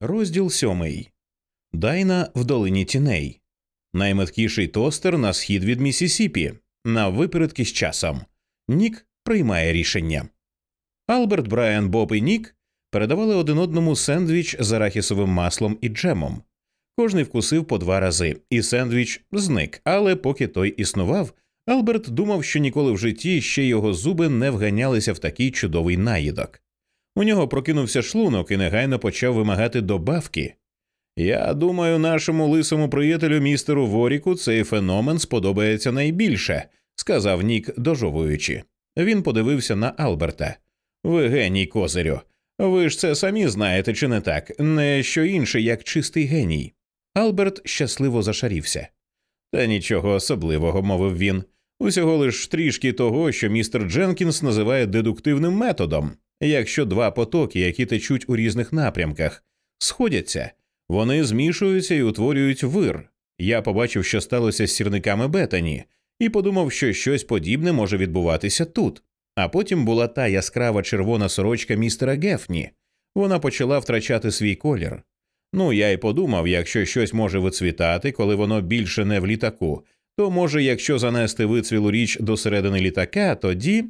Розділ сьомий Дайна в долині тіней. Найметкіший тостер на схід від Місісіпі. На випередки з часом. Нік приймає рішення. Алберт, Брайан, Боб і Нік передавали один одному сендвіч з арахісовим маслом і джемом. Кожний вкусив по два рази, і сендвіч зник. Але поки той існував, Алберт думав, що ніколи в житті ще його зуби не вганялися в такий чудовий наїдок. У нього прокинувся шлунок і негайно почав вимагати добавки. Я думаю, нашому лисому приятелю містеру Воріку цей феномен сподобається найбільше, сказав Нік, дожовуючи. Він подивився на Алберта. Ви геній, козирю. Ви ж це самі знаєте, чи не так? Не що інше, як чистий геній. Алберт щасливо зашарівся. Та нічого особливого, мовив він. Усього лиш трішки того, що містер Дженкінс називає дедуктивним методом. Якщо два потоки, які течуть у різних напрямках, сходяться, вони змішуються і утворюють вир. Я побачив, що сталося з сірниками Бетані, і подумав, що щось подібне може відбуватися тут. А потім була та яскрава червона сорочка містера Гефні. Вона почала втрачати свій колір. Ну, я й подумав, якщо щось може вицвітати, коли воно більше не в літаку, то може, якщо занести вицвілу річ до середини літака, тоді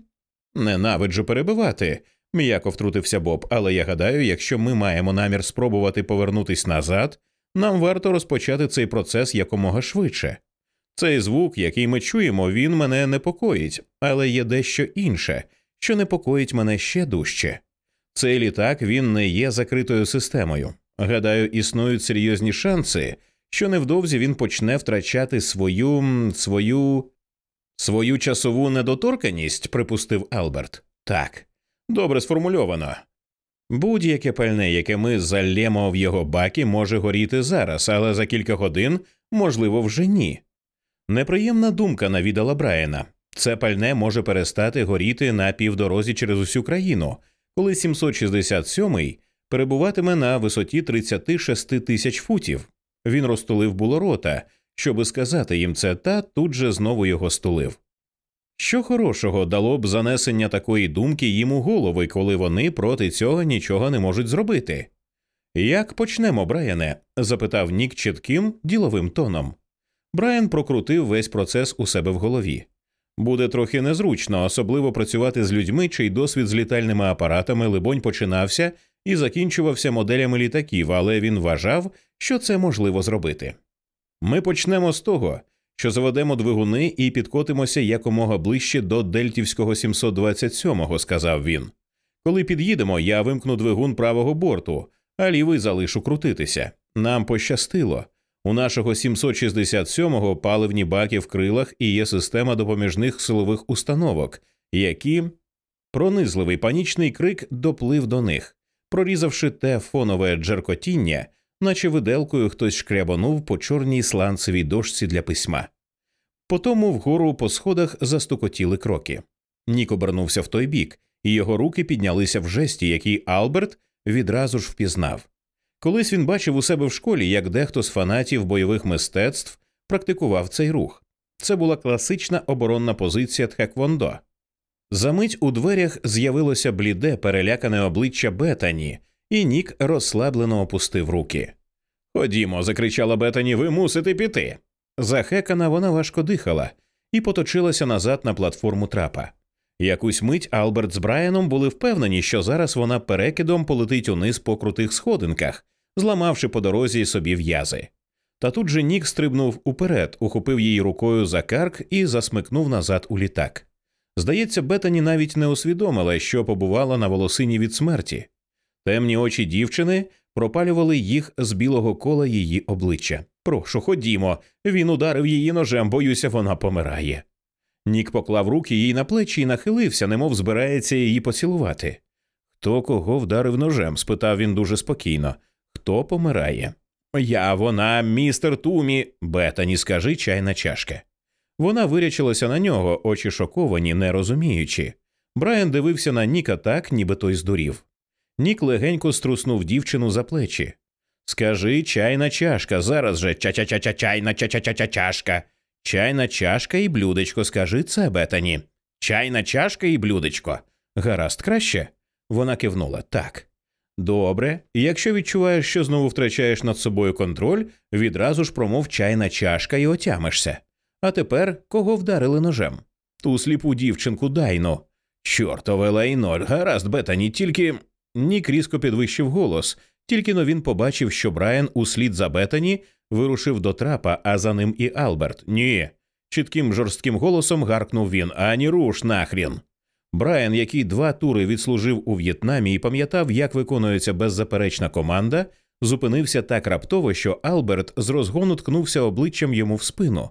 ненавиджу перебивати м'яко втрутився Боб, але я гадаю, якщо ми маємо намір спробувати повернутись назад, нам варто розпочати цей процес якомога швидше. Цей звук, який ми чуємо, він мене непокоїть, але є дещо інше, що непокоїть мене ще дужче. Цей літак він не є закритою системою. Гадаю, існують серйозні шанси, що невдовзі він почне втрачати свою свою свою часову недоторканість, припустив Алберт. Так, Добре сформульовано. Будь-яке пальне, яке ми залємо в його баки, може горіти зараз, але за кілька годин, можливо, вже ні. Неприємна думка навідала Брайана. Це пальне може перестати горіти на півдорозі через усю країну, коли 767-й перебуватиме на висоті 36 тисяч футів. Він розтулив було рота, щоби сказати їм це, та тут же знову його стулив. Що хорошого дало б занесення такої думки їм у голови, коли вони проти цього нічого не можуть зробити? Як почнемо, Брайане? запитав Нік чітким діловим тоном. Брайан прокрутив весь процес у себе в голові. Буде трохи незручно, особливо працювати з людьми, чий досвід з літальними апаратами, либонь, починався і закінчувався моделями літаків, але він вважав, що це можливо зробити. Ми почнемо з того, що заведемо двигуни і підкотимося якомога ближче до Дельтівського 727-го, сказав він. Коли під'їдемо, я вимкну двигун правого борту, а лівий залишу крутитися. Нам пощастило. У нашого 767-го паливні баки в крилах і є система допоміжних силових установок, які пронизливий панічний крик доплив до них, прорізавши те фонове джеркотіння, наче виделкою хтось шкрябанув по чорній сланцевій дошці для письма. Потому вгору по сходах застукотіли кроки. Нік обернувся в той бік, і його руки піднялися в жесті, який Алберт відразу ж впізнав. Колись він бачив у себе в школі, як дехто з фанатів бойових мистецтв практикував цей рух. Це була класична оборонна позиція Тхеквондо. Замить у дверях з'явилося бліде, перелякане обличчя Бетані, і Нік розслаблено опустив руки. Ходімо, закричала Бетані, ви мусите піти. Захекана вона важко дихала і поточилася назад на платформу трапа. Якусь мить Алберт з Брайаном були впевнені, що зараз вона перекидом полетить униз по крутих сходинках, зламавши по дорозі собі в'язи. Та тут же Нік стрибнув уперед, ухопив її рукою за карк і засмикнув назад у літак. Здається, Бетані навіть не усвідомила, що побувала на волосині від смерті. Темні очі дівчини пропалювали їх з білого кола її обличчя. Прошу, ходімо. Він ударив її ножем, боюся, вона помирає. Нік поклав руки їй на плечі і нахилився, немов збирається її поцілувати. Хто кого вдарив ножем? спитав він дуже спокійно. Хто помирає? Я, вона, містер Тумі, Бетані, скажи чайна чашка. Вона вирячилася на нього, очі шоковані, не розуміючи. Брайан дивився на Ніка так, ніби той здурів. Нік легенько струснув дівчину за плечі. Скажи чайна чашка, зараз же ча-ча-ча-ча чайна ча-ча-ча-ча чашка. Чайна чашка і блюдечко, скажи це, Бетані. Чайна чашка і блюдечко. Гаразд, краще. Вона кивнула так. Добре, якщо відчуваєш, що знову втрачаєш над собою контроль, відразу ж промов чайна чашка і отямишся. А тепер кого вдарили ножем? Ту сліпу дівчинку Дайну. Чортове лайно, гаразд, Бетані, тільки. Нік різко підвищив голос, тільки но він побачив, що Брайан услід за Бетані вирушив до трапа, а за ним і Алберт. Ні. Чітким жорстким голосом гаркнув він ані руш нахрін. Брайан, який два тури відслужив у В'єтнамі і пам'ятав, як виконується беззаперечна команда, зупинився так раптово, що Алберт з розгону ткнувся обличчям йому в спину.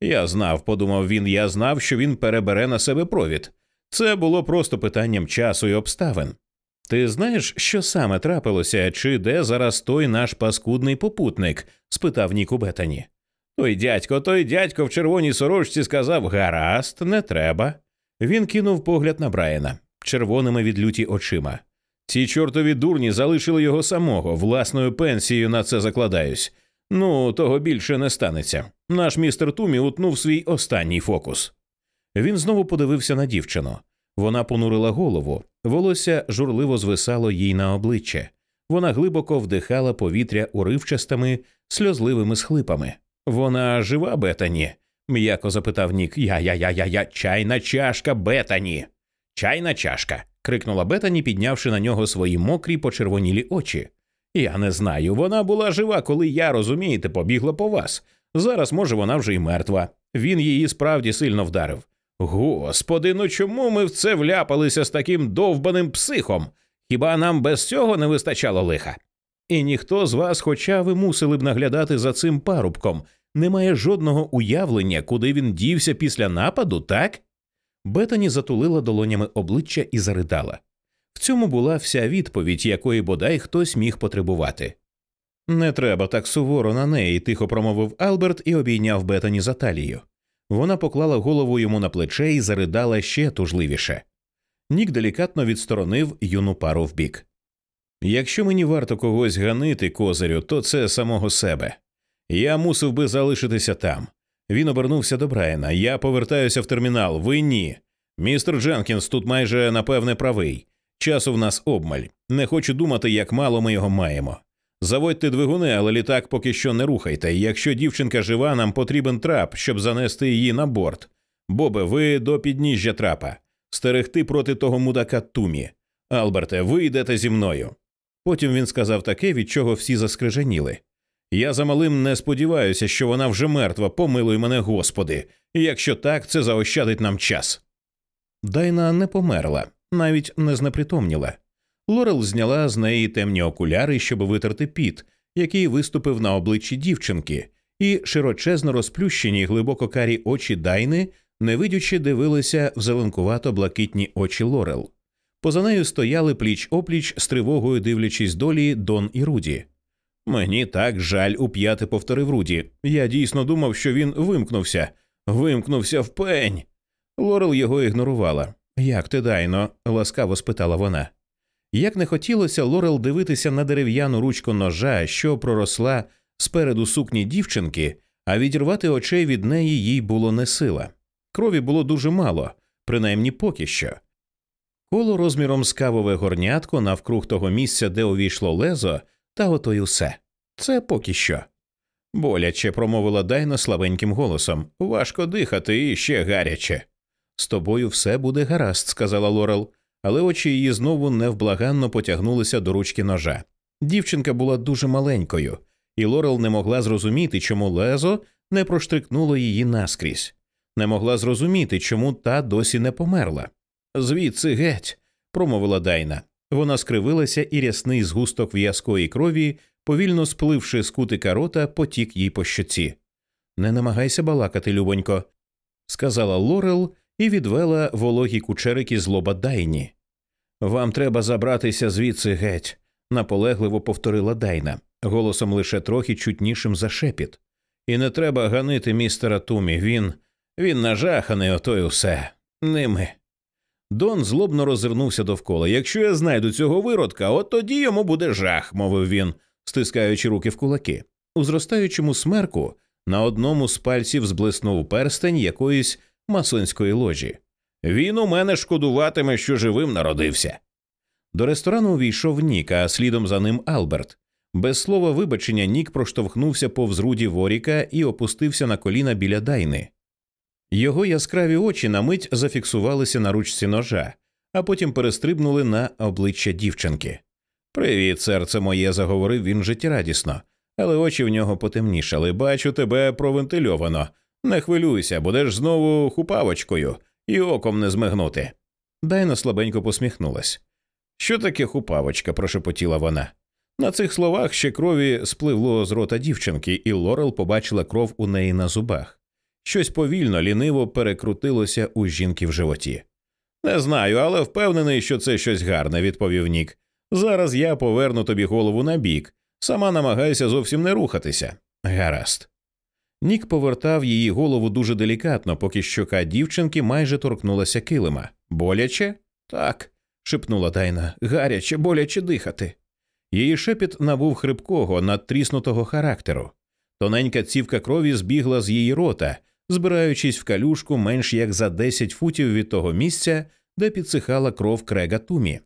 Я знав, подумав він, я знав, що він перебере на себе провід. Це було просто питанням часу і обставин. Ти знаєш, що саме трапилося, чи де зараз той наш паскудний попутник? спитав Ніку Бетані. Той дядько, той дядько в червоній сорочці сказав гаразд, не треба. Він кинув погляд на Брайана червоними від люті очима. Ці чортові дурні залишили його самого, власною пенсією на це закладаюсь. Ну, того більше не станеться. Наш містер Тумі утнув свій останній фокус. Він знову подивився на дівчину. Вона понурила голову, волосся журливо звисало їй на обличчя. Вона глибоко вдихала повітря уривчастими, сльозливими схлипами. Вона жива, Бетані? м'яко запитав Нік. Я я я я я чайна чашка Бетані. Чайна чашка. крикнула Бетані, піднявши на нього свої мокрі почервонілі очі. Я не знаю. Вона була жива, коли я, розумієте, побігла по вас. Зараз, може, вона вже й мертва. Він її справді сильно вдарив. Господи, ну чому ми в це вляпалися з таким довбаним психом? Хіба нам без цього не вистачало лиха? І ніхто з вас, хоча ви мусили б наглядати за цим парубком, не має жодного уявлення, куди він дівся після нападу, так? Бетані затулила долонями обличчя і заридала. В цьому була вся відповідь, якої бодай хтось міг потребувати. Не треба так суворо на неї, тихо промовив Алберт і обійняв Бетані за талію. Вона поклала голову йому на плече і заридала ще тужливіше. Нік делікатно відсторонив юну пару вбік. Якщо мені варто когось ганити, козирю, то це самого себе. Я мусив би залишитися там. Він обернувся до Брайана. Я повертаюся в термінал. Ви ні. Містер Дженкінс тут майже напевне правий. Часу в нас обмаль. Не хочу думати, як мало ми його маємо. Заводьте двигуни, але літак поки що не рухайте. Якщо дівчинка жива, нам потрібен трап, щоб занести її на борт. Бобе, ви до підніжжя трапа. Стерегти проти того мудака Тумі. Алберте, ви йдете зі мною. Потім він сказав таке, від чого всі заскриженіли. Я за малим не сподіваюся, що вона вже мертва, помилуй мене, Господи, і якщо так, це заощадить нам час. Дайна не померла, навіть не знепритомніла. Лорел зняла з неї темні окуляри, щоб витерти піт, який виступив на обличчі дівчинки, і широчезно розплющені глибоко карі очі Дайни, невидючи дивилися в зеленкувато блакитні очі Лорел. Поза нею стояли пліч опліч з тривогою, дивлячись долі Дон і Руді. Мені так жаль, уп'яти повторив Руді. Я дійсно думав, що він вимкнувся, вимкнувся в пень. Лорел його ігнорувала. Як ти дайно? ласкаво спитала вона. Як не хотілося Лорел дивитися на дерев'яну ручку ножа, що проросла спереду сукні дівчинки, а відірвати очей від неї їй було не сила. Крові було дуже мало, принаймні поки що. Коло розміром з кавове горнятко навкруг того місця, де увійшло лезо, та ото й усе. Це поки що. Боляче промовила Дайна слабеньким голосом. Важко дихати і ще гаряче. З тобою все буде гаразд, сказала Лорел але очі її знову невблаганно потягнулися до ручки ножа. Дівчинка була дуже маленькою, і Лорел не могла зрозуміти, чому лезо не проштрикнуло її наскрізь, не могла зрозуміти, чому та досі не померла. Звідси геть, промовила Дайна. Вона скривилася, і рясний згусток в'язкої крові, повільно спливши з кутика рота, потік їй по щоці. Не намагайся балакати, любонько, сказала Лорел і відвела вологі кучерики з лоба Дайні. Вам треба забратися звідси геть, наполегливо повторила Дайна, голосом лише трохи чутнішим за шепіт. І не треба ганити містера Тумі. Він він нажаханий, ото й усе. Ними. Дон злобно розвернувся довкола. Якщо я знайду цього виродка, от тоді йому буде жах, мовив він, стискаючи руки в кулаки. У зростаючому смерку на одному з пальців зблиснув перстень якоїсь масонської ложі. Він у мене шкодуватиме, що живим народився. До ресторану увійшов Нік, а слідом за ним Алберт. Без слова вибачення Нік проштовхнувся повз Руді Воріка і опустився на коліна біля дайни. Його яскраві очі на мить зафіксувалися на ручці ножа, а потім перестрибнули на обличчя дівчинки. Привіт, серце моє, заговорив він життєрадісно, але очі в нього потемнішали. Бачу тебе провентильовано. Не хвилюйся, будеш знову хупавочкою і оком не змигнути. Дайна слабенько посміхнулась. Що таке хупавочка? прошепотіла вона. На цих словах ще крові спливло з рота дівчинки, і Лорел побачила кров у неї на зубах. Щось повільно, ліниво перекрутилося у жінки в животі. Не знаю, але впевнений, що це щось гарне, відповів Нік. Зараз я поверну тобі голову на бік, сама намагайся зовсім не рухатися. Гаразд. Нік повертав її голову дуже делікатно, поки щока дівчинки майже торкнулася килима. Боляче? Так. шепнула Дайна. Гаряче, боляче дихати. Її шепіт набув хрипкого, надтріснутого характеру. Тоненька цівка крові збігла з її рота, збираючись в калюшку менш як за 10 футів від того місця, де підсихала кров крега Тумі.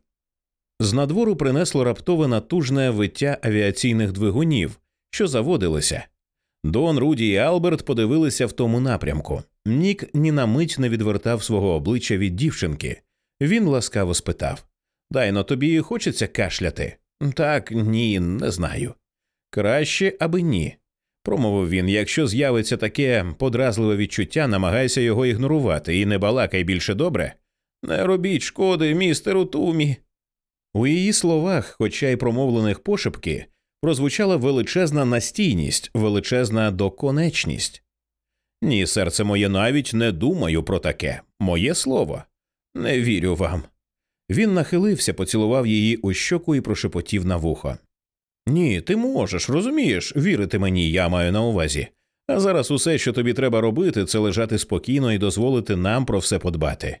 З надвору принесло раптове натужне виття авіаційних двигунів, що заводилися. Дон, Руді і Алберт подивилися в тому напрямку. Нік ні на мить не відвертав свого обличчя від дівчинки. Він ласкаво спитав Дайно, тобі хочеться кашляти? Так, ні, не знаю. Краще, аби ні. Промовив він, якщо з'явиться таке подразливе відчуття, намагайся його ігнорувати і не балакай більше добре. Не робіть шкоди, містеру Тумі. У її словах, хоча й промовлених пошепки, прозвучала величезна настійність, величезна доконечність. Ні, серце моє навіть не думаю про таке. Моє слово. Не вірю вам. Він нахилився, поцілував її у щоку і прошепотів на вухо. Ні, ти можеш, розумієш, вірити мені, я маю на увазі. А зараз усе, що тобі треба робити, це лежати спокійно і дозволити нам про все подбати.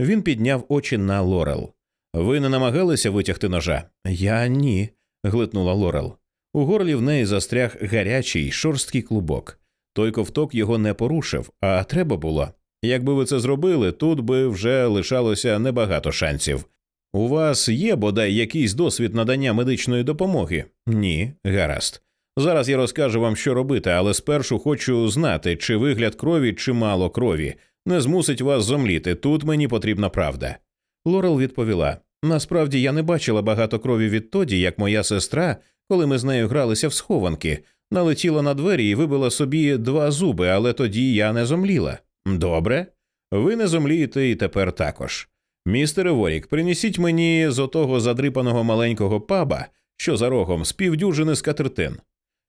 Він підняв очі на Лорел. Ви не намагалися витягти ножа? Я ні, глитнула Лорел. У горлі в неї застряг гарячий шорсткий клубок. Той ковток його не порушив, а треба було. Якби ви це зробили, тут би вже лишалося небагато шансів. У вас є бодай якийсь досвід надання медичної допомоги? Ні, гаразд. Зараз я розкажу вам, що робити, але спершу хочу знати, чи вигляд крові, чи мало крові не змусить вас зомліти. Тут мені потрібна правда. Лорел відповіла: насправді я не бачила багато крові відтоді, як моя сестра, коли ми з нею гралися в схованки, налетіла на двері і вибила собі два зуби, але тоді я не зомліла. Добре, ви не зомлієте і тепер також. Містере Ворік, принесіть мені з отого задрипаного маленького паба, що за рогом, з півдюжини скатертин.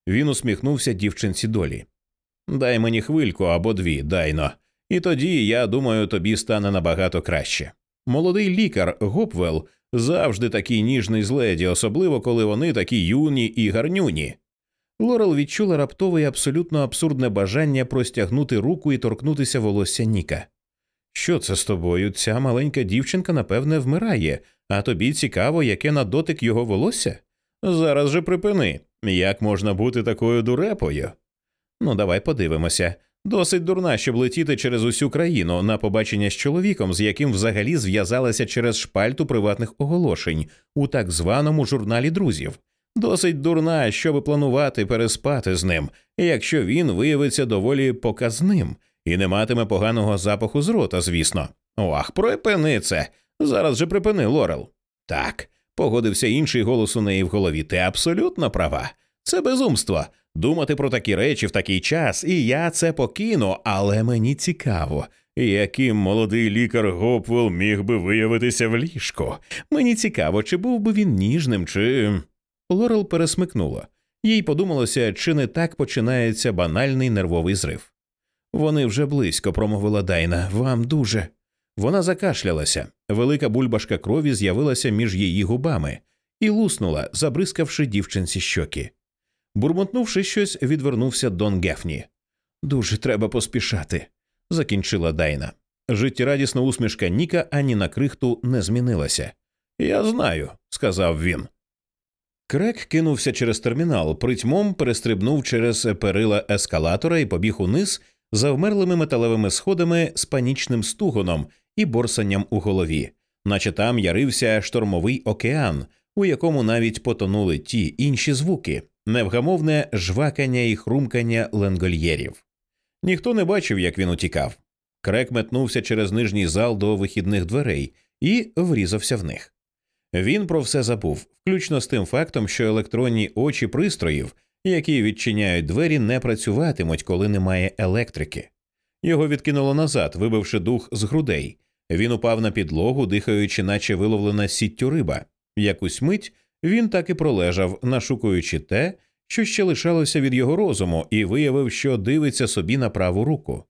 Він усміхнувся дівчинці долі. Дай мені хвильку або дві, дайно, і тоді, я думаю, тобі стане набагато краще. Молодий лікар Гопвел завжди такий ніжний з леді, особливо коли вони такі юні і гарнюні. Лорел відчула раптове і абсолютно абсурдне бажання простягнути руку і торкнутися волосся Ніка. Що це з тобою? Ця маленька дівчинка, напевне, вмирає, а тобі цікаво, яке на дотик його волосся? Зараз же припини. Як можна бути такою дурепою? Ну, давай подивимося. Досить дурна, щоб летіти через усю країну на побачення з чоловіком, з яким взагалі зв'язалася через шпальту приватних оголошень у так званому журналі друзів. Досить дурна, щоб планувати переспати з ним, якщо він виявиться доволі показним і не матиме поганого запаху з рота, звісно. Ох, припини це. Зараз же припини, Лорел. Так, погодився інший голос у неї в голові. Ти абсолютно права. Це безумство. Думати про такі речі в такий час, і я це покину, але мені цікаво, яким молодий лікар Гопвелл міг би виявитися в ліжку. Мені цікаво, чи був би він ніжним, чи. Лорел пересмикнула. Їй подумалося, чи не так починається банальний нервовий зрив. Вони вже близько, промовила Дайна. Вам дуже. Вона закашлялася. Велика бульбашка крові з'явилася між її губами і луснула, забризкавши дівчинці щоки. Бурмотнувши щось, відвернувся Дон Гефні. Дуже треба поспішати, закінчила Дайна. Життєрадісна усмішка Ніка ані на крихту не змінилася. Я знаю, сказав він. Крек кинувся через термінал, притьмом перестрибнув через перила ескалатора і побіг униз за вмерлими металевими сходами з панічним стугоном і борсанням у голові. наче там ярився штормовий океан, у якому навіть потонули ті інші звуки, невгамовне жвакання і хрумкання ленгольєрів. Ніхто не бачив, як він утікав. Крек метнувся через нижній зал до вихідних дверей і врізався в них. Він про все забув, включно з тим фактом, що електронні очі пристроїв, які відчиняють двері, не працюватимуть, коли немає електрики. Його відкинуло назад, вибивши дух з грудей. Він упав на підлогу, дихаючи, наче виловлена сіттю риба. Якусь мить він так і пролежав, нашукуючи те, що ще лишалося від його розуму, і виявив, що дивиться собі на праву руку.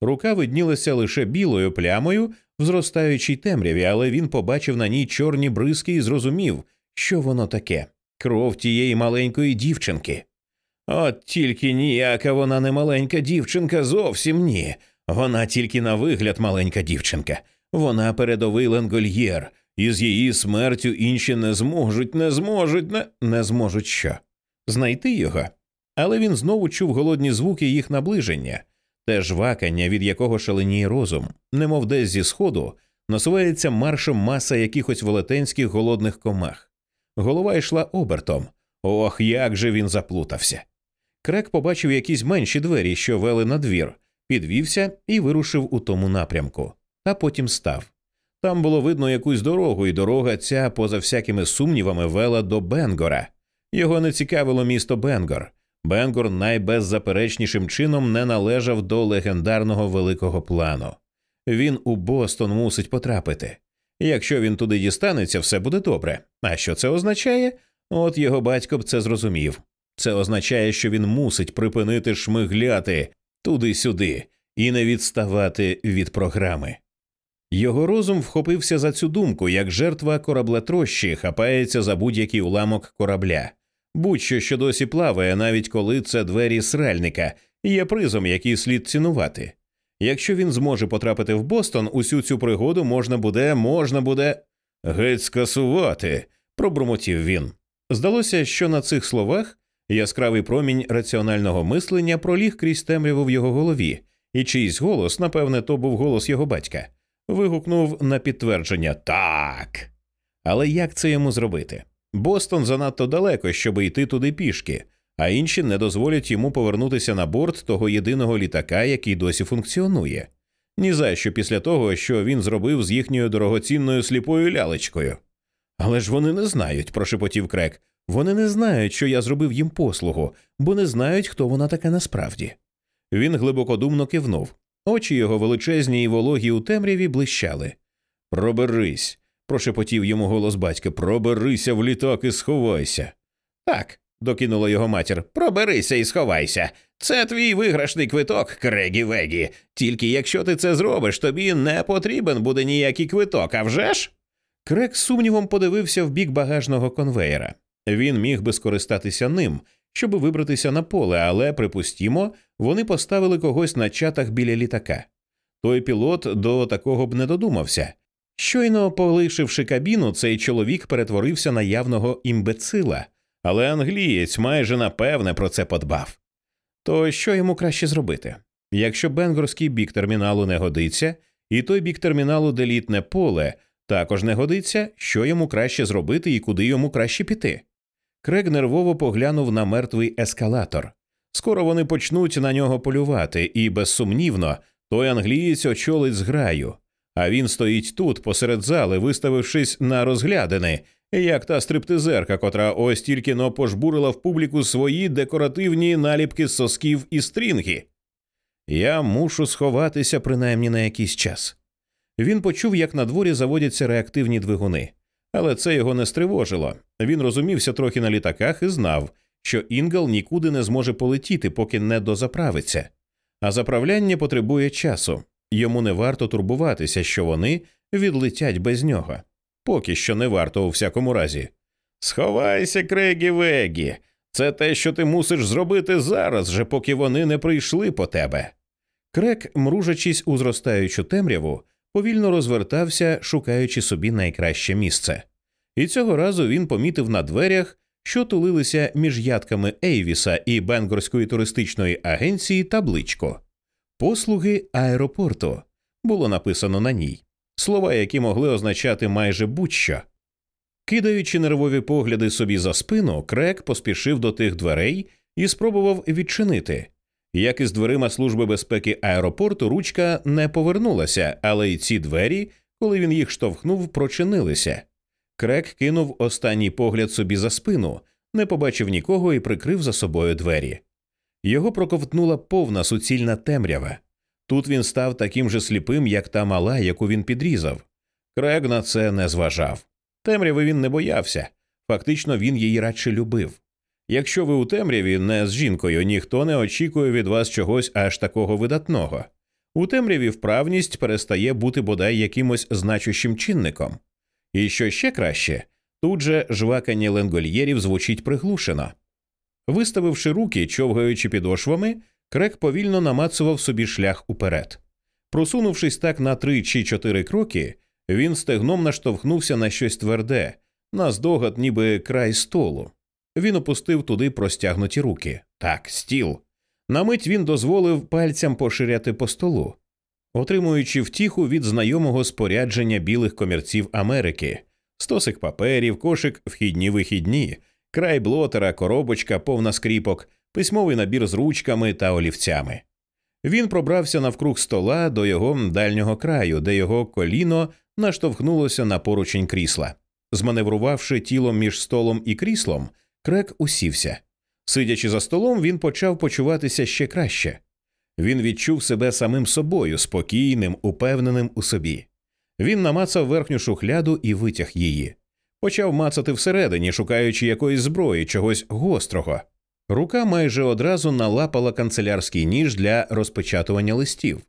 Рука виднілася лише білою плямою в зростаючій темряві, але він побачив на ній чорні бризки і зрозумів, що воно таке кров тієї маленької дівчинки. От тільки ніяка вона не маленька дівчинка, зовсім ні. Вона тільки на вигляд маленька дівчинка. Вона передовий ленгольєр, і з її смертю інші не зможуть, не зможуть, не, не зможуть що? Знайти його. Але він знову чув голодні звуки їх наближення, те жвакання, від якого шаленіє розум, немов десь зі сходу, насувається маршем маса якихось велетенських голодних комах. Голова йшла обертом. Ох, як же він заплутався. Крек побачив якісь менші двері, що вели на двір, підвівся і вирушив у тому напрямку, а потім став. Там було видно якусь дорогу, і дорога ця, поза всякими сумнівами, вела до Бенгора. Його не цікавило місто Бенгор. Бенгор найбеззаперечнішим чином не належав до легендарного великого плану. Він у Бостон мусить потрапити. Якщо він туди дістанеться, все буде добре. А що це означає? От його батько б це зрозумів. Це означає, що він мусить припинити шмигляти туди-сюди і не відставати від програми. Його розум вхопився за цю думку, як жертва кораблетрощі хапається за будь-який уламок корабля. Будь-що, що досі плаває, навіть коли це двері сральника, є призом, який слід цінувати. Якщо він зможе потрапити в Бостон, усю цю пригоду можна буде, можна буде геть скасувати, пробурмотів він. Здалося, що на цих словах яскравий промінь раціонального мислення проліг крізь темряву в його голові, і чийсь голос, напевне, то був голос його батька, вигукнув на підтвердження так. Але як це йому зробити? Бостон занадто далеко, щоб йти туди пішки, а інші не дозволять йому повернутися на борт того єдиного літака, який досі функціонує. Ні за що після того, що він зробив з їхньою дорогоцінною сліпою лялечкою. Але ж вони не знають, прошепотів крек. Вони не знають, що я зробив їм послугу, бо не знають, хто вона така насправді. Він глибокодумно кивнув. Очі його величезні і вологі у темряві блищали. Проберись, прошепотів йому голос батька. Проберися в літак і сховайся. Так, докинула його матір. Проберися і сховайся. Це твій виграшний квиток, Крегі Вегі. Тільки якщо ти це зробиш, тобі не потрібен буде ніякий квиток, а вже ж? Крек з сумнівом подивився в бік багажного конвеєра. Він міг би скористатися ним, щоб вибратися на поле, але, припустімо, вони поставили когось на чатах біля літака. Той пілот до такого б не додумався. Щойно полишивши кабіну, цей чоловік перетворився на явного імбецила, але англієць майже напевне про це подбав. То що йому краще зробити? Якщо бенгорський бік терміналу не годиться, і той бік терміналу, де літне поле, також не годиться, що йому краще зробити і куди йому краще піти. Крег нервово поглянув на мертвий ескалатор. Скоро вони почнуть на нього полювати, і, безсумнівно, той англієць очолить зграю. А він стоїть тут, посеред зали, виставившись на розглядини, як та стриптизерка, котра ось тільки но пожбурила в публіку свої декоративні наліпки сосків і стрінги. Я мушу сховатися принаймні на якийсь час. Він почув, як на дворі заводяться реактивні двигуни, але це його не стривожило. Він розумівся трохи на літаках і знав, що Інгл нікуди не зможе полетіти, поки не дозаправиться. А заправляння потребує часу. Йому не варто турбуватися, що вони відлетять без нього. Поки що не варто у всякому разі. Сховайся, Крегі Вегі. Це те, що ти мусиш зробити зараз же, поки вони не прийшли по тебе. Крек, мружачись у зростаючу темряву, повільно розвертався, шукаючи собі найкраще місце. І цього разу він помітив на дверях, що тулилися між ядками Ейвіса і Бенгорської туристичної агенції табличко. Послуги аеропорту було написано на ній. слова, які могли означати майже будь-що. Кидаючи нервові погляди собі за спину, Крек поспішив до тих дверей і спробував відчинити. Як із дверима Служби безпеки аеропорту, ручка не повернулася, але й ці двері, коли він їх штовхнув, прочинилися. Крек кинув останній погляд собі за спину, не побачив нікого і прикрив за собою двері. Його проковтнула повна суцільна темрява. Тут він став таким же сліпим, як та мала, яку він підрізав. Крек на це не зважав. Темряви він не боявся, фактично він її радше любив. Якщо ви у темряві не з жінкою, ніхто не очікує від вас чогось аж такого видатного. У темряві вправність перестає бути бодай якимось значущим чинником. І що ще краще, тут же жвакання ленгольєрів звучить приглушено. Виставивши руки, човгаючи підошвами, крек повільно намацував собі шлях уперед. Просунувшись так на три чи чотири кроки, він стегном наштовхнувся на щось тверде, на здогад, ніби край столу. Він опустив туди простягнуті руки. Так, стіл. На мить він дозволив пальцям поширяти по столу, отримуючи втіху від знайомого спорядження білих комірців Америки, стосик паперів, кошик вхідні вихідні, край блотера, коробочка, повна скріпок, письмовий набір з ручками та олівцями. Він пробрався навкруг стола до його дальнього краю, де його коліно наштовхнулося на поручень крісла. Зманеврувавши тілом між столом і кріслом, крек усівся. Сидячи за столом, він почав почуватися ще краще. Він відчув себе самим собою, спокійним, упевненим у собі. Він намацав верхню шухляду і витяг її. Почав мацати всередині, шукаючи якоїсь зброї, чогось гострого. Рука майже одразу налапала канцелярський ніж для розпечатування листів.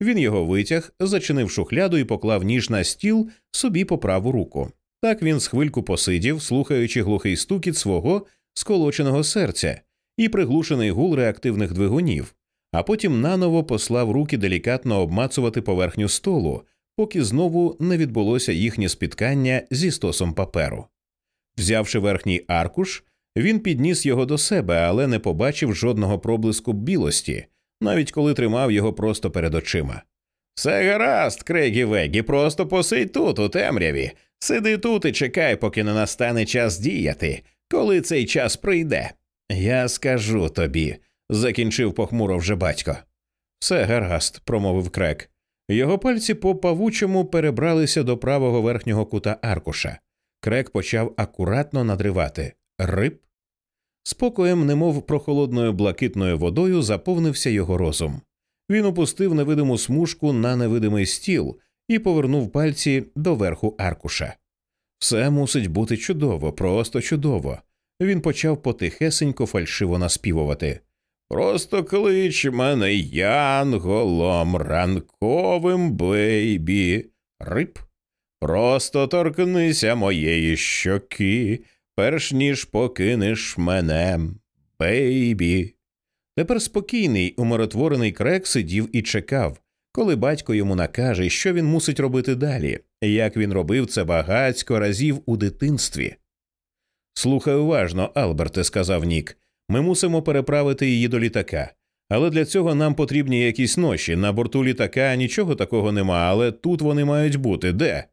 Він його витяг, зачинив шухляду і поклав ніж на стіл собі по праву руку. Так він з хвильку посидів, слухаючи глухий стукіт свого сколоченого серця і приглушений гул реактивних двигунів, а потім наново послав руки делікатно обмацувати поверхню столу, поки знову не відбулося їхнє спіткання зі стосом паперу. Взявши верхній аркуш, він підніс його до себе, але не побачив жодного проблиску білості, навіть коли тримав його просто перед очима. Все гаразд, Крейгі Вегі, просто посидь тут, у темряві. Сиди тут і чекай, поки не настане час діяти, коли цей час прийде. Я скажу тобі, закінчив похмуро вже батько. Все гаразд, промовив крек. Його пальці по павучому перебралися до правого верхнього кута аркуша. Крек почав акуратно надривати. Риб. Спокоєм, немов прохолодною блакитною водою, заповнився його розум. Він опустив невидиму смужку на невидимий стіл і повернув пальці до верху аркуша. Все мусить бути чудово, просто чудово. Він почав потихесенько фальшиво наспівувати. Просто клич мене янголом ранковим бейбі. Риб. Просто торкнися моєї щоки, перш ніж покинеш мене, бейбі. Тепер спокійний, умиротворений крек сидів і чекав, коли батько йому накаже, що він мусить робити далі, як він робив це багацько разів у дитинстві. Слухай уважно, Алберте, сказав Нік. Ми мусимо переправити її до літака. Але для цього нам потрібні якісь ноші. На борту літака нічого такого нема, але тут вони мають бути. Де?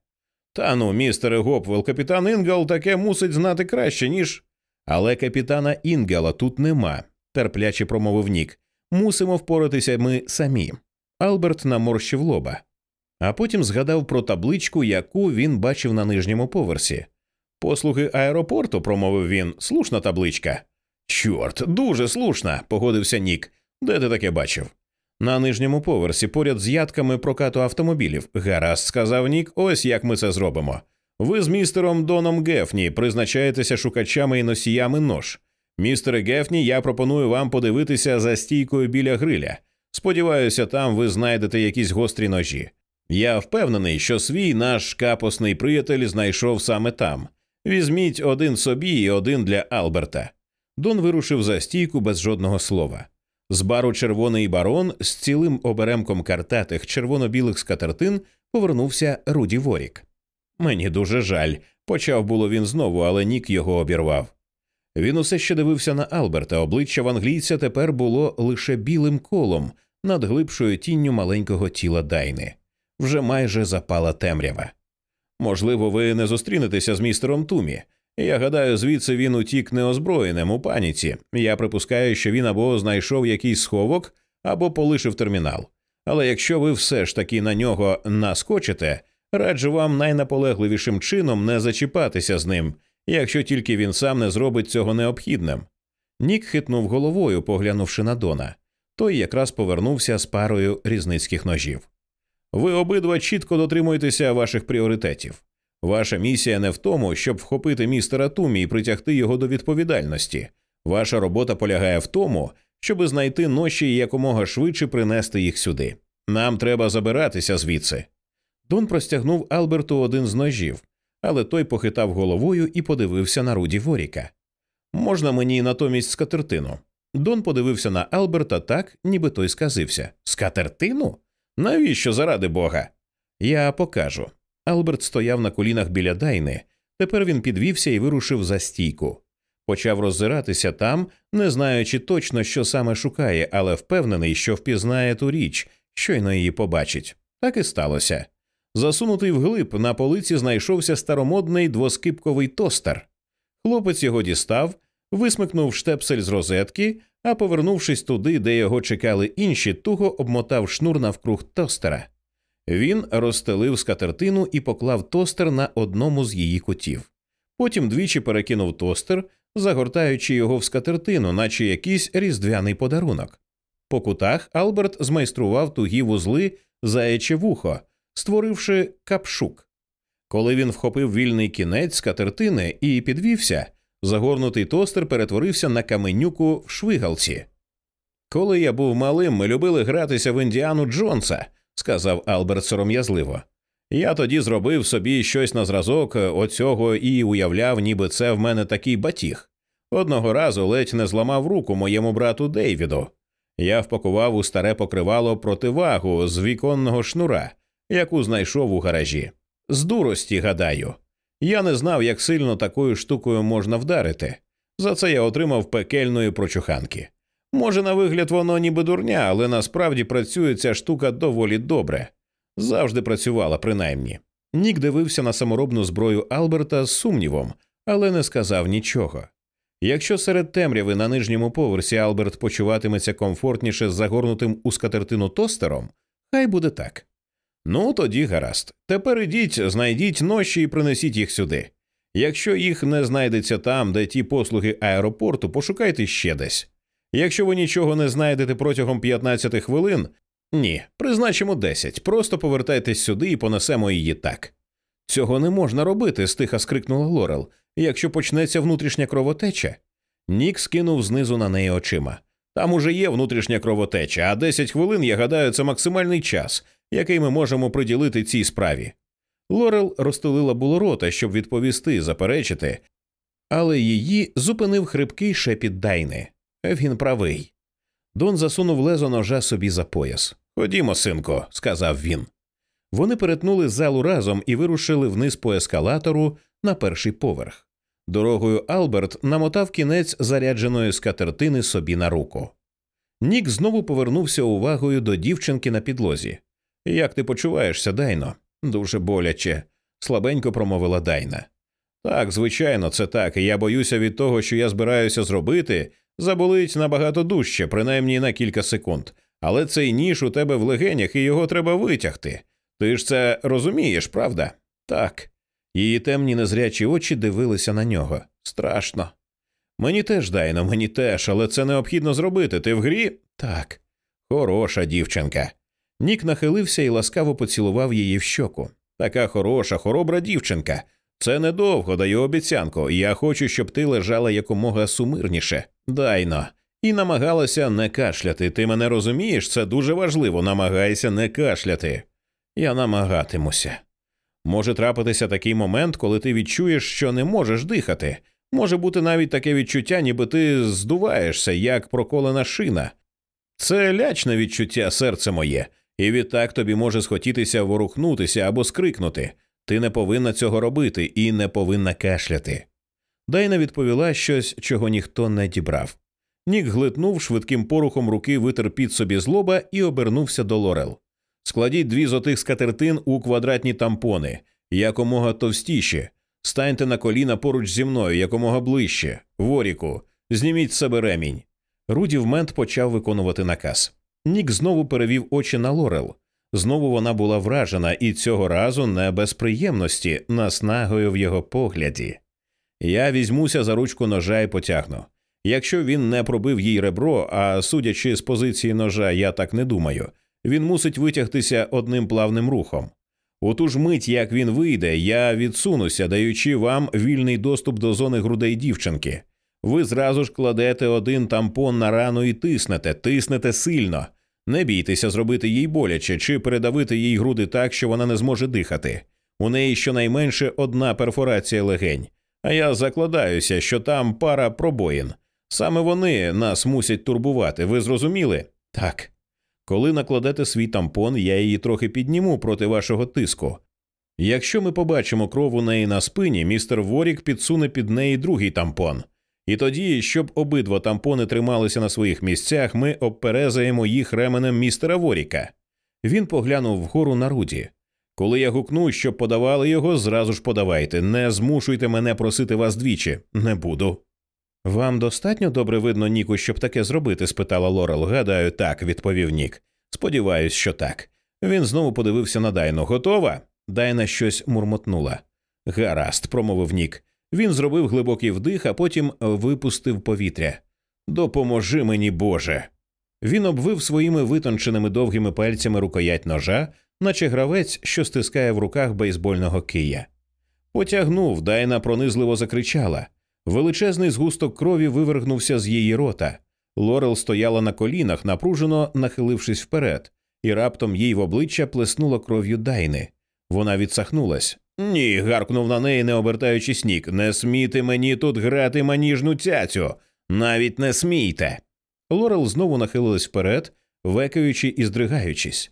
Та ну, містере Гопвел, капітан Інгал таке мусить знати краще, ніж. Але капітана Інгала тут нема, терпляче промовив Нік. Мусимо впоратися ми самі. Алберт наморщив лоба, а потім згадав про табличку, яку він бачив на нижньому поверсі. Послуги аеропорту, промовив він, слушна табличка. Чорт, дуже слушна, погодився Нік. Де ти таке бачив? На нижньому поверсі, поряд з ядками прокату автомобілів. Гаразд, сказав Нік, ось як ми це зробимо. Ви з містером Доном Гефні призначаєтеся шукачами і носіями нож. Містере Гефні, я пропоную вам подивитися за стійкою біля гриля. Сподіваюся, там ви знайдете якісь гострі ножі. Я впевнений, що свій наш капосний приятель знайшов саме там. Візьміть один собі і один для Алберта. Дон вирушив за стійку без жодного слова. З бару червоний барон з цілим оберемком картатих червоно-білих скатертин повернувся Руді Ворік. Мені дуже жаль, почав було він знову, але нік його обірвав. Він усе ще дивився на Алберта. Обличчя в англійця тепер було лише білим колом над глибшою тінню маленького тіла Дайни. вже майже запала темрява. Можливо, ви не зустрінетеся з містером Тумі. Я гадаю, звідси він утік неозброєним у паніці. Я припускаю, що він або знайшов якийсь сховок, або полишив термінал. Але якщо ви все ж таки на нього наскочите, раджу вам найнаполегливішим чином не зачіпатися з ним, якщо тільки він сам не зробить цього необхідним. Нік хитнув головою, поглянувши на Дона. Той якраз повернувся з парою різницьких ножів. Ви обидва чітко дотримуєтеся ваших пріоритетів. Ваша місія не в тому, щоб вхопити містера Тумі і притягти його до відповідальності. Ваша робота полягає в тому, щоб знайти ноші і якомога швидше принести їх сюди. Нам треба забиратися звідси. Дон простягнув Алберту один з ножів, але той похитав головою і подивився на Руді Воріка. Можна мені натомість скатертину? Дон подивився на Алберта так, ніби той сказився. Скатертину? Навіщо заради бога? Я покажу. Алберт стояв на колінах біля дайни. Тепер він підвівся і вирушив за стійку. Почав роззиратися там, не знаючи точно, що саме шукає, але впевнений, що впізнає ту річ, щойно її побачить. Так і сталося. Засунутий вглиб на полиці знайшовся старомодний двоскипковий тостер. Хлопець його дістав, висмикнув штепсель з розетки, а повернувшись туди, де його чекали інші, туго обмотав шнур навкруг тостера. Він розстелив скатертину і поклав тостер на одному з її кутів. Потім двічі перекинув тостер, загортаючи його в скатертину, наче якийсь різдвяний подарунок. По кутах Алберт змайстрував тугі вузли заяче вухо, створивши капшук. Коли він вхопив вільний кінець скатертини і підвівся, загорнутий тостер перетворився на каменюку в швигалці. Коли я був малим, ми любили гратися в Індіану Джонса, сказав Алберт сором'язливо. Я тоді зробив собі щось на зразок оцього і уявляв, ніби це в мене такий батіг. Одного разу ледь не зламав руку моєму брату Дейвіду. Я впакував у старе покривало противагу з віконного шнура, яку знайшов у гаражі. З дурості, гадаю. Я не знав, як сильно такою штукою можна вдарити. За це я отримав пекельної прочуханки. Може, на вигляд воно ніби дурня, але насправді працює ця штука доволі добре. Завжди працювала, принаймні. Нік дивився на саморобну зброю Алберта з сумнівом, але не сказав нічого. Якщо серед темряви на нижньому поверсі Алберт почуватиметься комфортніше з загорнутим у скатертину тостером, хай буде так. Ну, тоді гаразд. Тепер ідіть, знайдіть ноші і принесіть їх сюди. Якщо їх не знайдеться там, де ті послуги аеропорту, пошукайте ще десь. Якщо ви нічого не знайдете протягом 15 хвилин, ні, призначимо 10, просто повертайтесь сюди і понесемо її так. Цього не можна робити, стиха скрикнула Лорел. Якщо почнеться внутрішня кровотеча. Нік скинув знизу на неї очима. Там уже є внутрішня кровотеча, а 10 хвилин, я гадаю, це максимальний час, який ми можемо приділити цій справі. Лорел розтулила було рота, щоб відповісти, заперечити, але її зупинив хрипкий шепіт Дайни. Він правий. Дон засунув лезо ножа собі за пояс. Ходімо, синко, сказав він. Вони перетнули залу разом і вирушили вниз по ескалатору на перший поверх. Дорогою Алберт намотав кінець зарядженої скатертини собі на руку. Нік знову повернувся увагою до дівчинки на підлозі. Як ти почуваєшся, Дайно? Дуже боляче, слабенько промовила Дайна. Так, звичайно, це так, я боюся від того, що я збираюся зробити, заболить набагато дужче, принаймні на кілька секунд. Але цей ніж у тебе в легенях і його треба витягти. Ти ж це розумієш, правда? Так. Її темні незрячі очі дивилися на нього. Страшно. Мені теж дайно, мені теж, але це необхідно зробити. Ти в грі? Так. Хороша дівчинка. Нік нахилився і ласкаво поцілував її в щоку. Така хороша, хоробра дівчинка. Це недовго даю обіцянку. Я хочу, щоб ти лежала якомога сумирніше. Дайно. І намагалася не кашляти. Ти мене розумієш? Це дуже важливо. Намагайся не кашляти. Я намагатимуся. Може трапитися такий момент, коли ти відчуєш, що не можеш дихати. Може бути навіть таке відчуття, ніби ти здуваєшся, як проколена шина. Це лячне відчуття, серце моє, і відтак тобі може схотітися ворухнутися або скрикнути. Ти не повинна цього робити і не повинна кашляти. Дайна відповіла щось, чого ніхто не дібрав. Нік глитнув швидким порухом руки витер під собі злоба і обернувся до Лорел. Складіть дві з отих скатертин у квадратні тампони, якомога товстіші. Станьте на коліна поруч зі мною, якомога ближче. Воріку, зніміть з себе ремінь. Руді в мент почав виконувати наказ. Нік знову перевів очі на Лорел. Знову вона була вражена, і цього разу не без приємності, наснагою в його погляді. Я візьмуся за ручку ножа і потягну. Якщо він не пробив їй ребро, а судячи з позиції ножа, я так не думаю, він мусить витягтися одним плавним рухом. У ту ж мить, як він вийде, я відсунуся, даючи вам вільний доступ до зони грудей дівчинки. Ви зразу ж кладете один тампон на рану і тиснете, тиснете сильно. Не бійтеся зробити їй боляче чи передавити їй груди так, що вона не зможе дихати. У неї щонайменше одна перфорація легень, а я закладаюся, що там пара пробоїн. Саме вони нас мусять турбувати. Ви зрозуміли? Так. Коли накладете свій тампон, я її трохи підніму проти вашого тиску. Якщо ми побачимо кров у неї на спині, містер Ворік підсуне під неї другий тампон. І тоді, щоб обидва тампони трималися на своїх місцях, ми обперезаємо їх ременем містера Воріка. Він поглянув вгору на Руді. Коли я гукну, щоб подавали його, зразу ж подавайте. Не змушуйте мене просити вас двічі. Не буду. Вам достатньо добре видно, Ніку, щоб таке зробити? спитала Лорел. Гадаю, так, відповів Нік. Сподіваюсь, що так. Він знову подивився на Дайну. Готова? Дайна щось мурмотнула. Гаразд, промовив Нік. Він зробив глибокий вдих, а потім випустив повітря. Допоможи мені, Боже. Він обвив своїми витонченими довгими пальцями рукоять ножа, наче гравець, що стискає в руках бейсбольного кия. Потягнув, Дайна пронизливо закричала. Величезний згусток крові вивергнувся з її рота. Лорел стояла на колінах, напружено нахилившись вперед, і раптом їй в обличчя плеснуло кров'ю Дайни. Вона відсахнулась. Ні, гаркнув на неї, не обертаючись нік. Не смійте мені тут грати маніжну цяцю. Навіть не смійте. Лорел знову нахилилась вперед, векаючи і здригаючись.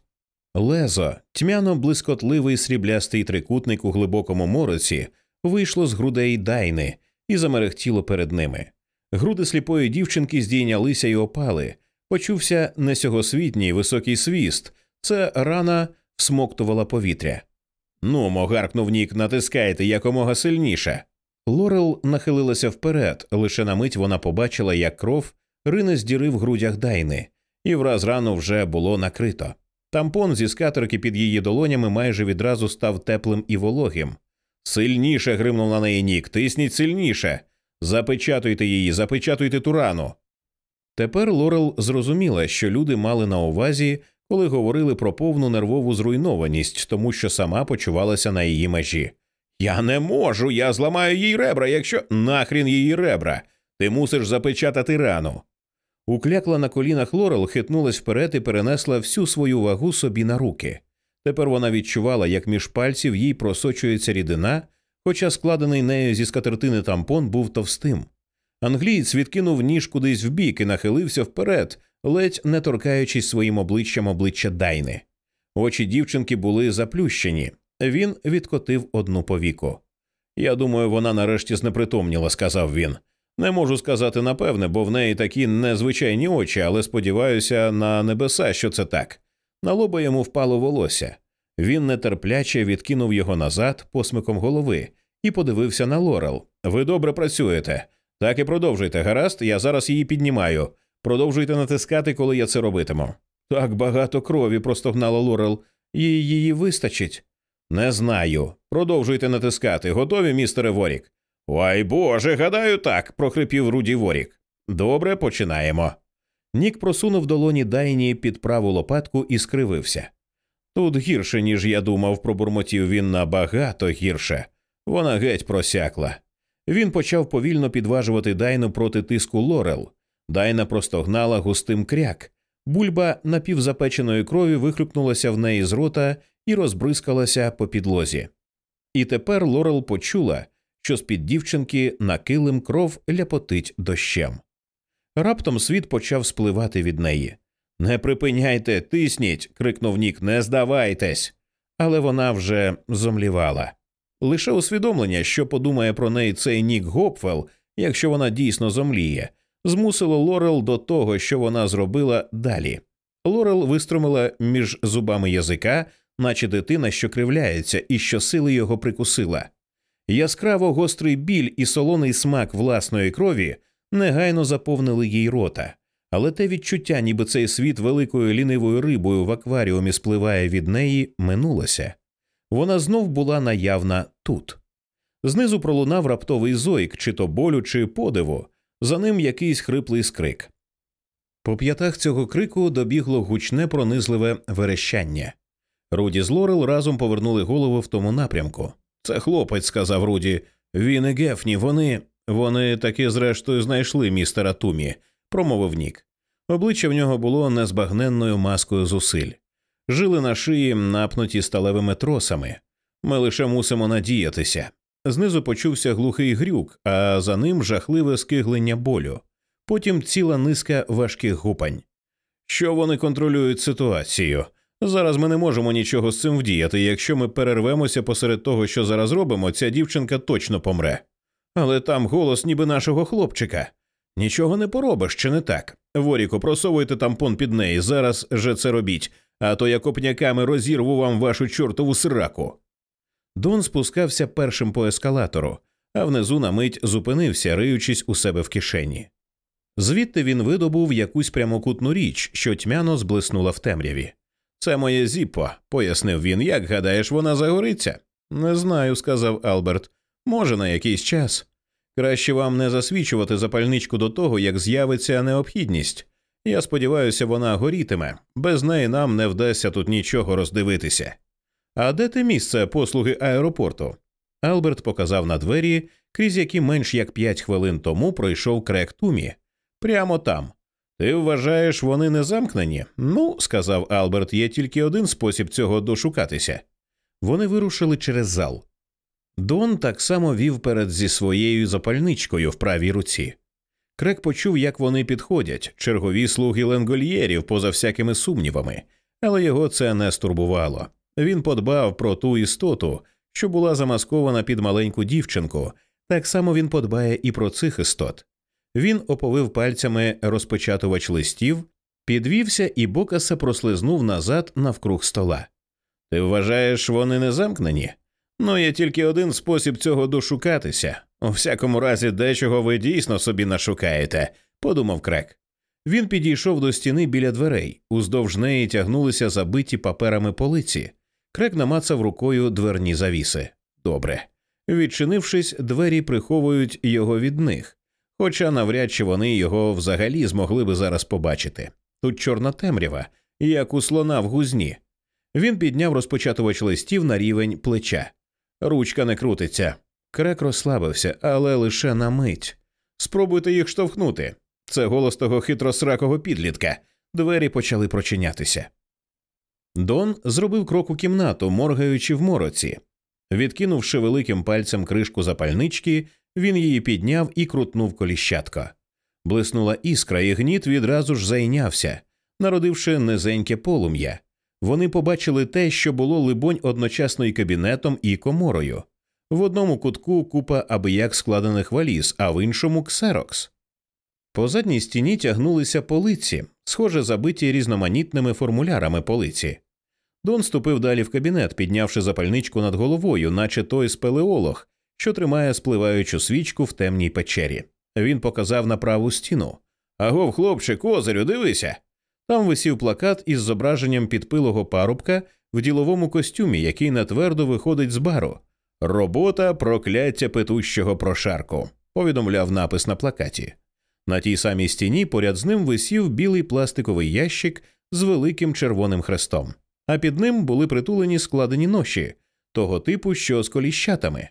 Лезо, тьмяно блискотливий сріблястий трикутник у глибокому мороці, вийшло з грудей Дайни і замерехтіло перед ними. Груди сліпої дівчинки здійнялися й опали. Почувся несьогосвітній високий свіст. Це рана всмоктувала повітря. Ну, гаркнув Нік, натискайте якомога сильніше. Лорел нахилилася вперед, лише на мить вона побачила, як кров рине з діри в грудях Дайни, і враз рану вже було накрито. Тампон зі скатерки під її долонями майже відразу став теплим і вологим. Сильніше гримнув на неї Нік, тисніть сильніше. Запечатуйте її, запечатуйте ту рану. Тепер Лорел зрозуміла, що люди мали на увазі, коли говорили про повну нервову зруйнованість, тому що сама почувалася на її межі. Я не можу, я зламаю їй ребра, якщо нахрін її ребра. Ти мусиш запечатати рану. Уклякла на колінах Лорел, хитнулась вперед і перенесла всю свою вагу собі на руки. Тепер вона відчувала, як між пальців їй просочується рідина, хоча складений нею зі скатертини тампон був товстим. Англієць відкинув ніж кудись вбік і нахилився вперед, ледь не торкаючись своїм обличчям обличчя Дайни. Очі дівчинки були заплющені. Він відкотив одну повіку. Я думаю, вона нарешті знепритомніла, сказав він. Не можу сказати напевне, бо в неї такі незвичайні очі, але сподіваюся на небеса, що це так. На лоба йому впало волосся. Він нетерпляче відкинув його назад посмиком голови і подивився на Лорел. Ви добре працюєте. Так і продовжуйте, гаразд, я зараз її піднімаю. Продовжуйте натискати, коли я це робитиму. Так багато крові, простогнала Лорел. Їй її вистачить. Не знаю. Продовжуйте натискати. Готові, містере Ворік? Ой Боже, гадаю, так, прохрипів Руді Ворік. Добре, починаємо. Нік просунув долоні Дайні під праву лопатку і скривився. Тут гірше, ніж я думав, пробурмотів він набагато гірше. Вона геть просякла. Він почав повільно підважувати Дайну проти тиску Лорел. Дайна простогнала густим кряк. Бульба напівзапеченої крові вихлюпнулася в неї з рота і розбризкалася по підлозі. І тепер Лорел почула, що з під дівчинки на килим кров ляпотить дощем. Раптом світ почав спливати від неї. Не припиняйте, тисніть. крикнув Нік, не здавайтесь. Але вона вже зомлівала. Лише усвідомлення, що подумає про неї цей Нік Гопфел, якщо вона дійсно зомліє, змусило Лорел до того, що вона зробила далі. Лорел вистромила між зубами язика, наче дитина, що кривляється, і що сили його прикусила. Яскраво гострий біль і солоний смак власної крові негайно заповнили їй рота, але те відчуття, ніби цей світ великою лінивою рибою в акваріумі спливає від неї, минулося. Вона знов була наявна тут. Знизу пролунав раптовий зойк, чи то болю, чи подиву, за ним якийсь хриплий скрик. По п'ятах цього крику добігло гучне пронизливе верещання. Руді з Лорел разом повернули голову в тому напрямку. Це хлопець, сказав Руді. Він і Гефні, вони. Вони таки зрештою знайшли містера Тумі, промовив Нік. Обличчя в нього було незбагненною маскою зусиль. Жили на шиї, напнуті сталевими тросами. Ми лише мусимо надіятися. Знизу почувся глухий грюк, а за ним жахливе скиглення болю. Потім ціла низка важких гупань. Що вони контролюють ситуацію? Зараз ми не можемо нічого з цим вдіяти. Якщо ми перервемося посеред того, що зараз робимо, ця дівчинка точно помре. Але там голос ніби нашого хлопчика. Нічого не поробиш, чи не так? Воріко, просовуйте тампон під неї, зараз же це робіть, а то я копняками розірву вам вашу чортову сраку. Дон спускався першим по ескалатору, а внизу на мить зупинився, риючись у себе в кишені. Звідти він видобув якусь прямокутну річ, що тьмяно зблиснула в темряві. Це моє зіппо», – пояснив він. Як гадаєш, вона загориться? Не знаю, сказав Алберт. Може, на якийсь час. Краще вам не засвічувати запальничку до того, як з'явиться необхідність. Я сподіваюся, вона горітиме. Без неї нам не вдасться тут нічого роздивитися. А де те місце послуги аеропорту? Алберт показав на двері, крізь які менш як п'ять хвилин тому пройшов крек Тумі. Прямо там. Ти вважаєш, вони не замкнені? Ну, сказав Алберт, є тільки один спосіб цього дошукатися. Вони вирушили через зал. Дон так само вів перед зі своєю запальничкою в правій руці. Крек почув, як вони підходять, чергові слуги ленгольєрів поза всякими сумнівами, але його це не стурбувало. Він подбав про ту істоту, що була замаскована під маленьку дівчинку. Так само він подбає і про цих істот. Він оповив пальцями розпечатувач листів, підвівся і Бокаса прослизнув назад навкруг стола. Ти вважаєш, вони не замкнені? Ну, є тільки один спосіб цього дошукатися. У всякому разі, дечого ви дійсно собі нашукаєте, подумав крек. Він підійшов до стіни біля дверей, уздовж неї тягнулися забиті паперами полиці. Крек намацав рукою дверні завіси. Добре. Відчинившись, двері приховують його від них, хоча навряд чи вони його взагалі змогли би зараз побачити. Тут чорна темрява, як у слона в гузні. Він підняв розпочатувач листів на рівень плеча. Ручка не крутиться. Крек розслабився, але лише на мить. Спробуйте їх штовхнути. Це голос того хитросракого підлітка. Двері почали прочинятися. Дон зробив крок у кімнату, моргаючи в мороці. Відкинувши великим пальцем кришку запальнички, він її підняв і крутнув коліщатко. Блиснула іскра, і гніт відразу ж зайнявся, народивши низеньке полум'я. Вони побачили те, що було, либонь, одночасно і кабінетом, і коморою. В одному кутку купа абияк складених валіз, а в іншому ксерокс. По задній стіні тягнулися полиці, схоже, забиті різноманітними формулярами полиці. Дон ступив далі в кабінет, піднявши запальничку над головою, наче той спелеолог, що тримає спливаючу свічку в темній печері. Він показав на праву стіну. Агов, хлопче, козирю, дивися. Там висів плакат із зображенням підпилого парубка в діловому костюмі, який натвердо виходить з бару. Робота прокляття петущого прошарку, повідомляв напис на плакаті. На тій самій стіні поряд з ним висів білий пластиковий ящик з великим червоним хрестом, а під ним були притулені складені ноші, того типу, що з коліщатами.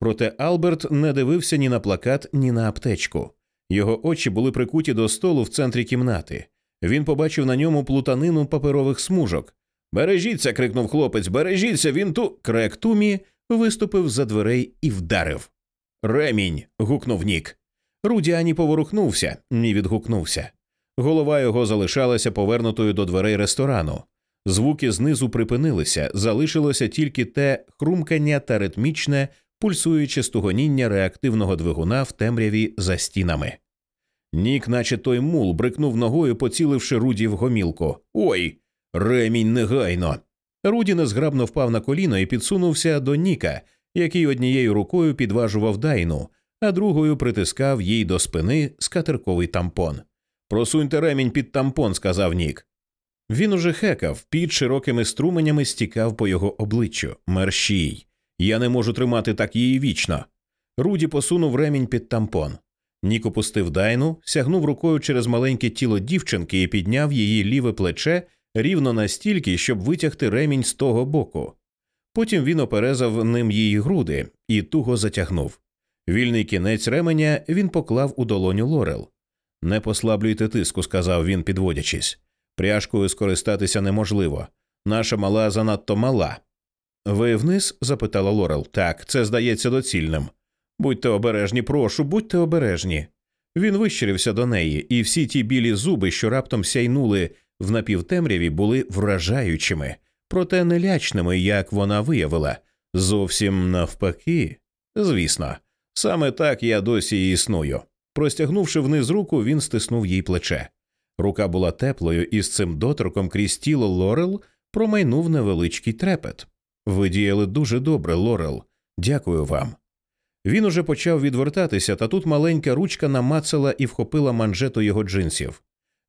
Проте Алберт не дивився ні на плакат, ні на аптечку. Його очі були прикуті до столу в центрі кімнати. Він побачив на ньому плутанину паперових смужок. Бережіться. крикнув хлопець, бережіться, він ту. Крек Тумі виступив за дверей і вдарив. Ремінь. гукнув Нік. Руді ані поворухнувся, ні відгукнувся. Голова його залишалася повернутою до дверей ресторану. Звуки знизу припинилися, залишилося тільки те хрумкання та ритмічне, пульсуюче стугоніння реактивного двигуна в темряві за стінами. Нік, наче той мул, брикнув ногою, поціливши Руді в гомілку. Ой, ремінь негайно. Руді незграбно впав на коліно і підсунувся до Ніка, який однією рукою підважував дайну, а другою притискав їй до спини скатерковий тампон. Просуньте ремінь під тампон, сказав Нік. Він уже хекав, під широкими струменями стікав по його обличчю. Мерщій. Я не можу тримати так її вічно. Руді посунув ремінь під тампон. Нік опустив дайну, сягнув рукою через маленьке тіло дівчинки і підняв її ліве плече рівно настільки, щоб витягти ремінь з того боку. Потім він оперезав ним її груди і туго затягнув. Вільний кінець ременя він поклав у долоню Лорел. Не послаблюйте тиску, сказав він, підводячись. Пряжкою скористатися неможливо. Наша мала занадто мала. Ви вниз? запитала Лорел. Так, це здається доцільним. Будьте обережні, прошу, будьте обережні. Він вищирився до неї, і всі ті білі зуби, що раптом сяйнули в напівтемряві, були вражаючими, проте не лячними, як вона виявила. Зовсім навпаки. Звісно, саме так я досі і існую. Простягнувши вниз руку, він стиснув їй плече. Рука була теплою, і з цим доторком крізь тіло Лорел промайнув невеличкий трепет. Ви діяли дуже добре, Лорел. Дякую вам. Він уже почав відвертатися, та тут маленька ручка намацала і вхопила манжету його джинсів.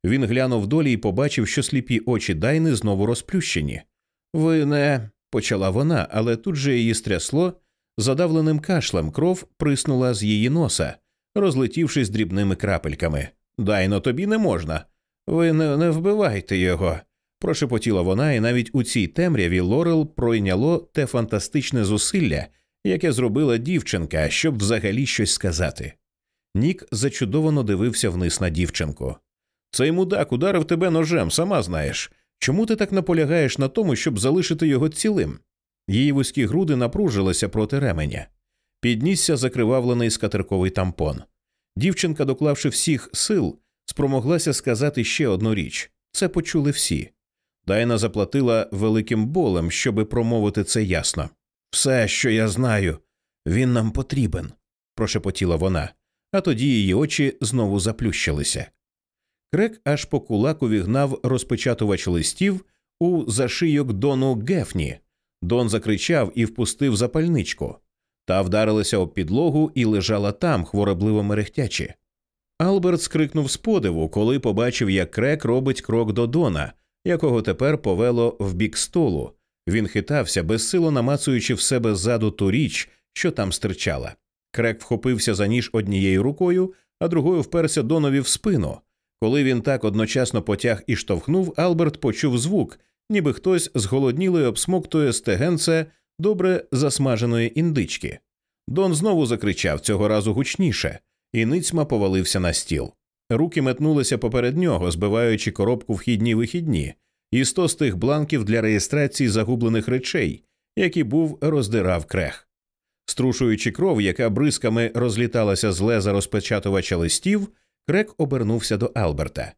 Він глянув долі і побачив, що сліпі очі Дайни знову розплющені. Ви не. почала вона, але тут же її стрясло. Задавленим кашлем кров приснула з її носа, розлетівшись дрібними крапельками. Дайно, тобі не можна. Ви не, не вбивайте його. Прошепотіла вона, і навіть у цій темряві Лорел пройняло те фантастичне зусилля, яке зробила дівчинка, щоб взагалі щось сказати. Нік зачудовано дивився вниз на дівчинку. Цей мудак ударив тебе ножем, сама знаєш. Чому ти так наполягаєш на тому, щоб залишити його цілим? Її вузькі груди напружилися проти ременя. Піднісся закривавлений скатерковий тампон. Дівчинка, доклавши всіх сил, спромоглася сказати ще одну річ це почули всі. Дайна заплатила великим болем, щоби промовити це ясно. Все, що я знаю, він нам потрібен, прошепотіла вона, а тоді її очі знову заплющилися. Крек аж по кулаку вігнав розпечатувач листів у зашийок Дону Гефні. Дон закричав і впустив запальничку. Та вдарилася об підлогу і лежала там, хворобливо мерехтячи. Алберт скрикнув з подиву, коли побачив, як крек робить крок до Дона, якого тепер повело в бік столу. Він хитався, безсило намацуючи в себе ззаду ту річ, що там стирчала. Крек вхопився за ніж однією рукою, а другою вперся Донові в спину. Коли він так одночасно потяг і штовхнув, Алберт почув звук, ніби хтось зголоднілої обсмоктує стегенце добре засмаженої індички. Дон знову закричав цього разу гучніше, і ницьма повалився на стіл. Руки метнулися поперед нього, збиваючи коробку вхідні вихідні, і сто з тих бланків для реєстрації загублених речей, які був роздирав крех. Струшуючи кров, яка бризками розліталася з леза розпечатувача листів, крек обернувся до Алберта.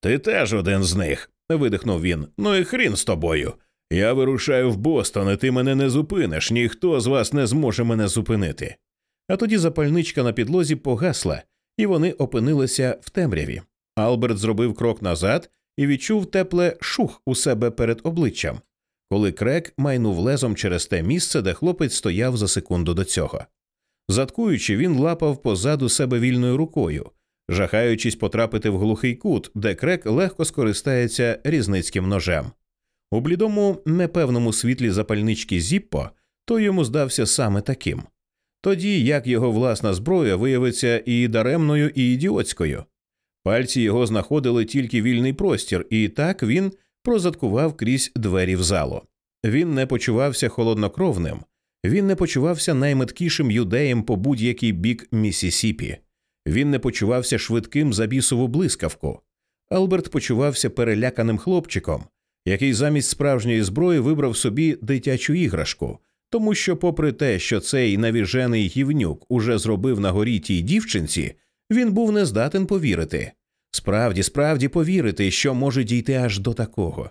Ти теж один з них. видихнув він. Ну і хрін з тобою. Я вирушаю в Бостон, і ти мене не зупиниш, ніхто з вас не зможе мене зупинити. А тоді запальничка на підлозі погасла, і вони опинилися в темряві. Алберт зробив крок назад і відчув тепле шух у себе перед обличчям, коли крек майнув лезом через те місце, де хлопець стояв за секунду до цього. Заткуючи, він лапав позаду себе вільною рукою, жахаючись потрапити в глухий кут, де крек легко скористається різницьким ножем. У блідому, непевному світлі запальнички Зіппо той йому здався саме таким. Тоді як його власна зброя виявиться і даремною, і ідіотською. Пальці його знаходили тільки вільний простір, і так він прозаткував крізь двері в залу. Він не почувався холоднокровним, він не почувався найметкішим юдеєм по будь-який бік Місісіпі. Він не почувався швидким за бісову блискавку. Алберт почувався переляканим хлопчиком, який замість справжньої зброї вибрав собі дитячу іграшку, тому що, попри те, що цей навіжений гівнюк уже зробив на горі тій дівчинці, він був не здатен повірити. Справді, справді повірити, що може дійти аж до такого.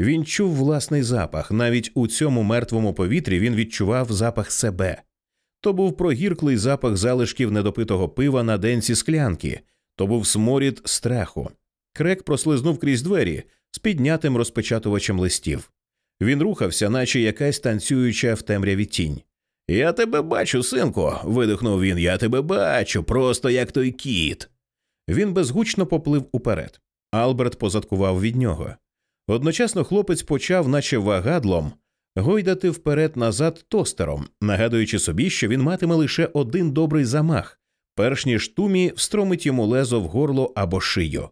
Він чув власний запах, навіть у цьому мертвому повітрі він відчував запах себе. То був прогірклий запах залишків недопитого пива на денці склянки, То був сморід страху. Крек прослизнув крізь двері з піднятим розпечатувачем листів. Він рухався, наче якась танцююча в темряві тінь. Я тебе бачу, синку. видихнув він. Я тебе бачу, просто як той кіт. Він безгучно поплив уперед. Алберт позадкував від нього. Одночасно хлопець почав, наче вагадлом, гойдати вперед назад тостером, нагадуючи собі, що він матиме лише один добрий замах, перш ніж тумі встромить йому лезо в горло або шию.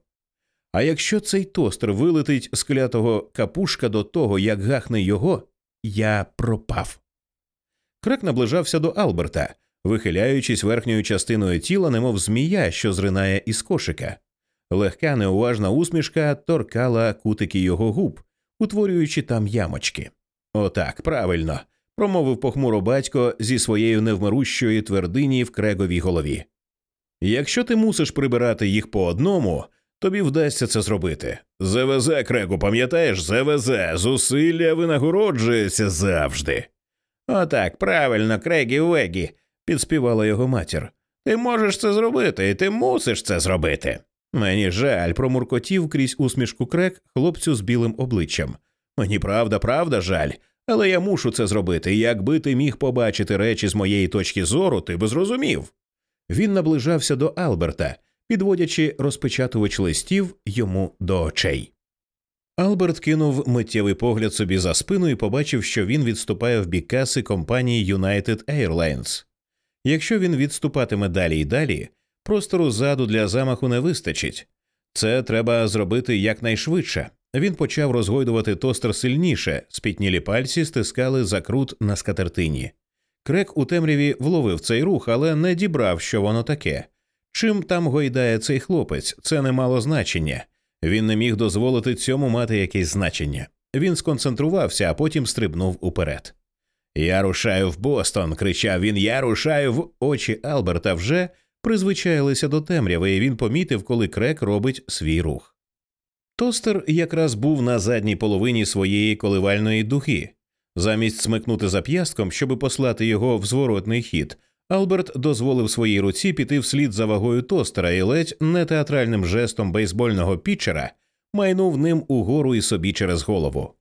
А якщо цей тостер вилетить з клятого капушка до того, як гахне його, я пропав. Крек наближався до Алберта, вихиляючись верхньою частиною тіла, немов змія, що зринає із кошика. Легка неуважна усмішка торкала кутики його губ, утворюючи там ямочки. Отак, правильно, промовив похмуро батько зі своєю невмирущої твердині в креговій голові. Якщо ти мусиш прибирати їх по одному, тобі вдасться це зробити. ЗВЗ, Крегу, пам'ятаєш, ЗВЗ, зусилля винагороджується завжди. Отак, правильно, Крегі Вегі, підспівала його матір. Ти можеш це зробити, і ти мусиш це зробити. Мені жаль, промуркотів крізь усмішку крек хлопцю з білим обличчям. Мені правда, правда, жаль, але я мушу це зробити. Якби ти міг побачити речі з моєї точки зору, ти би зрозумів. Він наближався до Алберта, підводячи розпечатувач листів йому до очей. Алберт кинув миттєвий погляд собі за спину і побачив, що він відступає в бік каси компанії United Airlines. Якщо він відступатиме далі і далі, простору ззаду для замаху не вистачить. Це треба зробити якнайшвидше. Він почав розгойдувати тостер сильніше, спітнілі пальці стискали закрут на скатертині. Крек у темряві вловив цей рух, але не дібрав, що воно таке. Чим там гойдає цей хлопець, це не мало значення. Він не міг дозволити цьому мати якесь значення. Він сконцентрувався, а потім стрибнув уперед. Я рушаю в Бостон, кричав він. Я рушаю в очі Алберта вже призвичаїлися до темряви, і він помітив, коли крек робить свій рух. Тостер якраз був на задній половині своєї коливальної духи. Замість смикнути зап'ястком, щоби послати його в зворотний хід, Алберт дозволив своїй руці піти вслід за вагою тостера і ледь не театральним жестом бейсбольного пітчера майнув ним угору і собі через голову.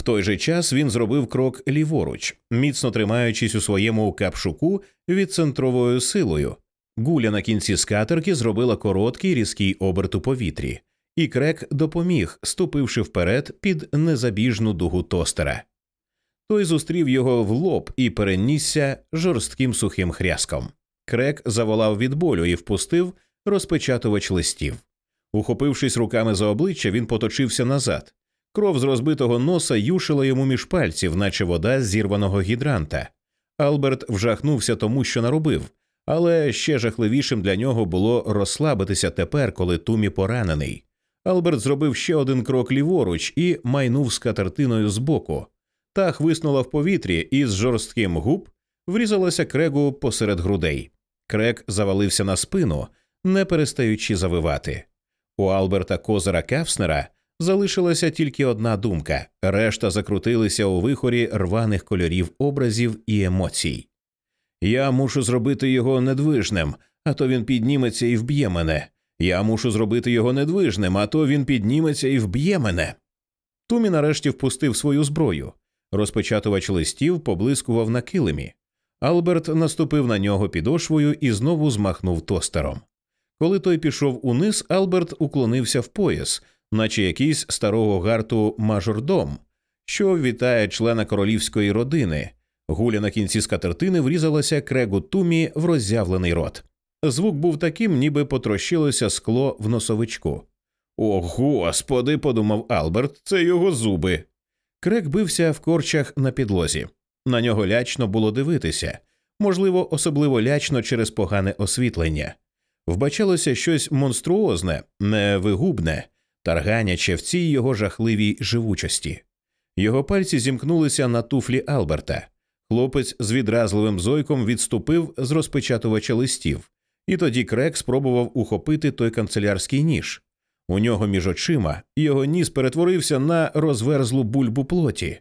В той же час він зробив крок ліворуч, міцно тримаючись у своєму капшуку відцентровою силою. Гуля на кінці скатерки зробила короткий різкий оберт у повітрі, і крек допоміг, ступивши вперед під незабіжну дугу тостера. Той зустрів його в лоб і перенісся жорстким сухим хряском. Крек заволав від болю і впустив розпечатувач листів. Ухопившись руками за обличчя, він поточився назад. Кров з розбитого носа юшила йому між пальців, наче вода з зірваного гідранта. Алберт вжахнувся тому, що наробив, але ще жахливішим для нього було розслабитися тепер, коли Тумі поранений. Алберт зробив ще один крок ліворуч і майнув з катертиною збоку. Та хвиснула в повітрі і з жорстким губ врізалася крегу посеред грудей. Крек завалився на спину, не перестаючи завивати. У Алберта Козера Кавснера залишилася тільки одна думка решта закрутилися у вихорі рваних кольорів образів і емоцій. Я мушу зробити його недвижним, а то він підніметься і вб'є мене. Я мушу зробити його недвижним, а то він підніметься і вб'є мене. Тумі нарешті впустив свою зброю. Розпечатувач листів поблискував на килимі. Алберт наступив на нього підошвою і знову змахнув тостером. Коли той пішов униз, Алберт уклонився в пояс, наче якийсь старого гарту мажордом, що вітає члена королівської родини. Гуля на кінці скатертини врізалася крегу тумі в роззявлений рот. Звук був таким, ніби потрощилося скло в носовичку. О, господи, подумав Алберт, це його зуби. Крек бився в корчах на підлозі. На нього лячно було дивитися, можливо, особливо лячно через погане освітлення. Вбачалося щось монструозне, невигубне, тарганяче в цій його жахливій живучості. Його пальці зімкнулися на туфлі Алберта. Хлопець з відразливим зойком відступив з розпечатувача листів, і тоді крек спробував ухопити той канцелярський ніж. У нього між очима його ніс перетворився на розверзлу бульбу плоті.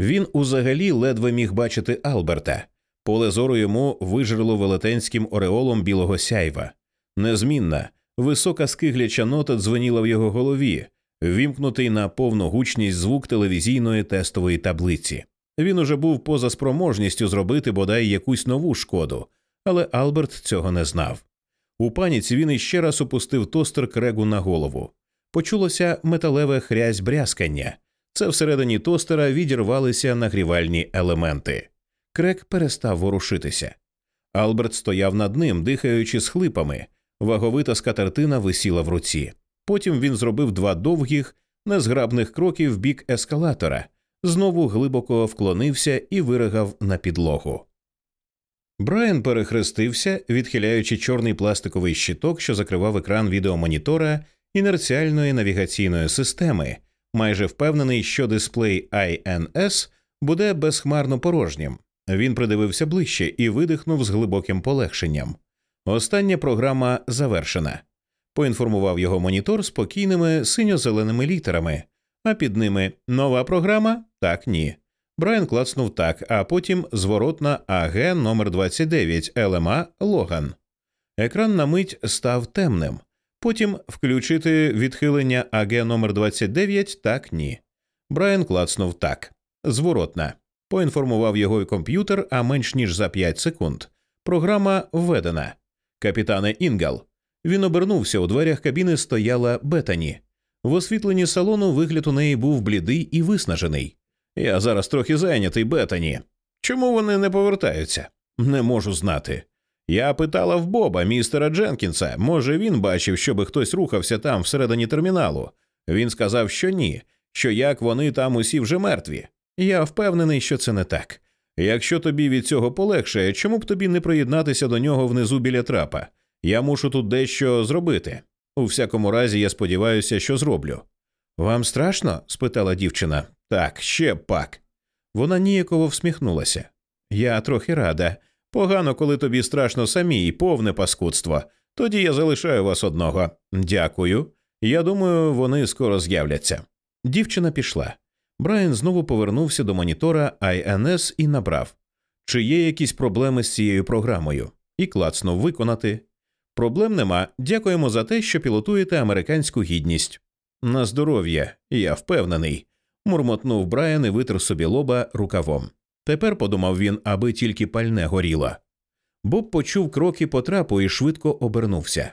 Він узагалі ледве міг бачити Алберта. Поле зору йому вижерло велетенським ореолом білого сяйва. Незмінна, Висока скигляча нота дзвеніла в його голові, вімкнутий на повну гучність звук телевізійної тестової таблиці. Він уже був поза спроможністю зробити бодай якусь нову шкоду, але Алберт цього не знав. У паніці він іще раз опустив тостер крегу на голову. Почулося металеве хрязь брязкання. Це всередині тостера відірвалися нагрівальні елементи. Крек перестав ворушитися. Алберт стояв над ним, дихаючи з хлипами. Ваговита скатертина висіла в руці. Потім він зробив два довгих, незграбних кроків в бік ескалатора, знову глибоко вклонився і виригав на підлогу. Брайан перехрестився, відхиляючи чорний пластиковий щиток, що закривав екран відеомонітора інерціальної навігаційної системи, майже впевнений, що дисплей INS буде безхмарно порожнім. Він придивився ближче і видихнув з глибоким полегшенням. Остання програма завершена. Поінформував його монітор спокійними синьо-зеленими літерами, а під ними нова програма? Так, ні. Брайан клацнув так, а потім зворотна АГ номер 29 ЛМА Логан. Екран на мить став темним. Потім включити відхилення АГ номер 29 так, ні. Брайан клацнув так. Зворотна. Поінформував його комп'ютер, а менш ніж за 5 секунд. Програма введена. Капітане Інгал. Він обернувся у дверях кабіни стояла Бетані. В освітленні салону вигляд у неї був блідий і виснажений. Я зараз трохи зайнятий Бетані. Чому вони не повертаються? Не можу знати. Я питала в Боба, містера Дженкінса, може він бачив, щоби хтось рухався там всередині терміналу. Він сказав, що ні, що як вони там усі вже мертві. Я впевнений, що це не так. Якщо тобі від цього полегшає, чому б тобі не приєднатися до нього внизу біля трапа? Я мушу тут дещо зробити. У всякому разі, я сподіваюся, що зроблю. Вам страшно? спитала дівчина. Так, ще пак. Вона ніяково всміхнулася. Я трохи рада. Погано, коли тобі страшно самій, повне паскудство. Тоді я залишаю вас одного. Дякую. Я думаю, вони скоро з'являться. Дівчина пішла. Брайан знову повернувся до монітора INS і набрав, чи є якісь проблеми з цією програмою, і клацнув виконати. Проблем нема. Дякуємо за те, що пілотуєте американську гідність. На здоров'я, я впевнений, мурмотнув Брайан і витер собі лоба рукавом. Тепер подумав він, аби тільки пальне горіло. Боб почув кроки по трапу і швидко обернувся.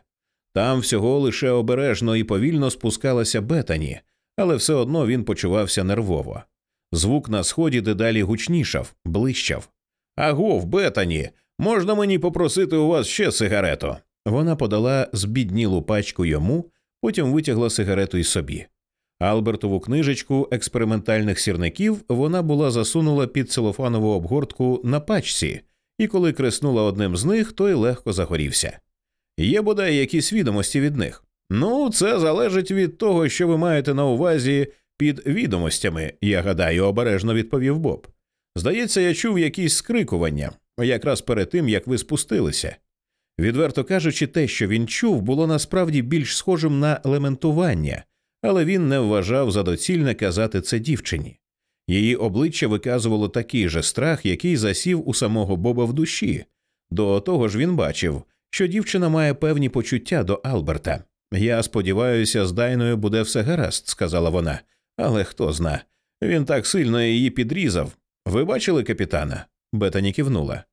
Там всього лише обережно і повільно спускалася Бетані, але все одно він почувався нервово. Звук на сході дедалі гучнішав, блищав. Агов, Бетані, можна мені попросити у вас ще сигарету? Вона подала збіднілу пачку йому, потім витягла сигарету й собі. Албертову книжечку експериментальних сірників вона була засунула під целофанову обгортку на пачці, і коли креснула одним з них, той легко загорівся. Є бодай якісь відомості від них. Ну, це залежить від того, що ви маєте на увазі під відомостями, я гадаю, обережно відповів Боб. Здається, я чув якісь скрикування якраз перед тим, як ви спустилися. Відверто кажучи, те, що він чув, було насправді більш схожим на лементування, але він не вважав за доцільне казати це дівчині. Її обличчя виказувало такий же страх, який засів у самого Боба в душі. До того ж він бачив, що дівчина має певні почуття до Алберта. Я сподіваюся, з Дайною буде все гаразд, сказала вона, але хто зна. Він так сильно її підрізав. Ви бачили капітана? Бетані кивнула.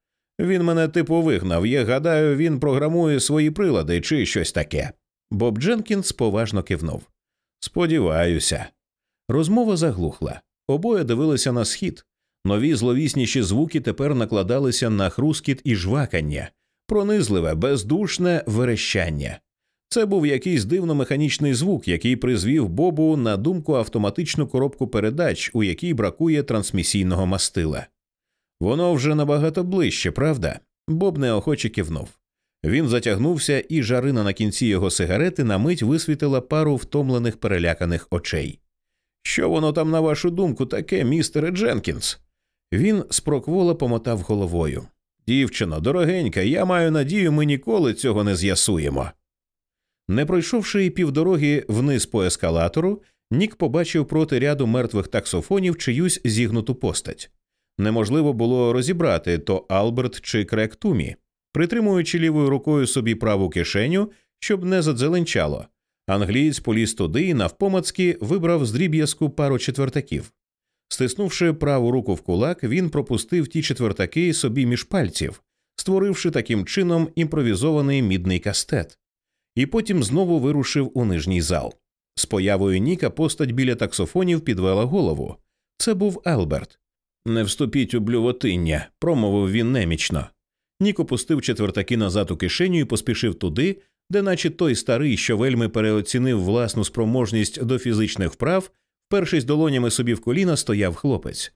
Він мене типу вигнав. Я гадаю, він програмує свої прилади чи щось таке. Боб Дженкінс поважно кивнув. Сподіваюся. Розмова заглухла. Обоє дивилися на схід. Нові зловісніші звуки тепер накладалися на хрускіт і жвакання, пронизливе, бездушне верещання. Це був якийсь дивно механічний звук, який призвів Бобу на думку автоматичну коробку передач, у якій бракує трансмісійного мастила. Воно вже набагато ближче, правда? Боб неохоче кивнув. Він затягнувся, і жарина на кінці його сигарети на мить висвітила пару втомлених переляканих очей. Що воно там, на вашу думку, таке, містере Дженкінс? Він спроквола помотав головою. Дівчино, дорогенька, я маю надію, ми ніколи цього не з'ясуємо. Не пройшовши півдороги вниз по ескалатору, Нік побачив проти ряду мертвих таксофонів чиюсь зігнуту постать. Неможливо було розібрати то Алберт чи Крек Тумі. Притримуючи лівою рукою собі праву кишеню, щоб не задзеленчало. Англієць поліз туди і навпомацьки вибрав з дріб'язку пару четвертаків. Стиснувши праву руку в кулак, він пропустив ті четвертаки собі між пальців, створивши таким чином імпровізований мідний кастет, і потім знову вирушив у нижній зал. З появою Ніка постать біля таксофонів підвела голову. Це був Елберт. Не вступіть у блювотиння, промовив він немічно. Нік опустив четвертаки назад у кишеню і поспішив туди, де, наче той старий, що вельми переоцінив власну спроможність до фізичних вправ, впершись долонями собі в коліна, стояв хлопець.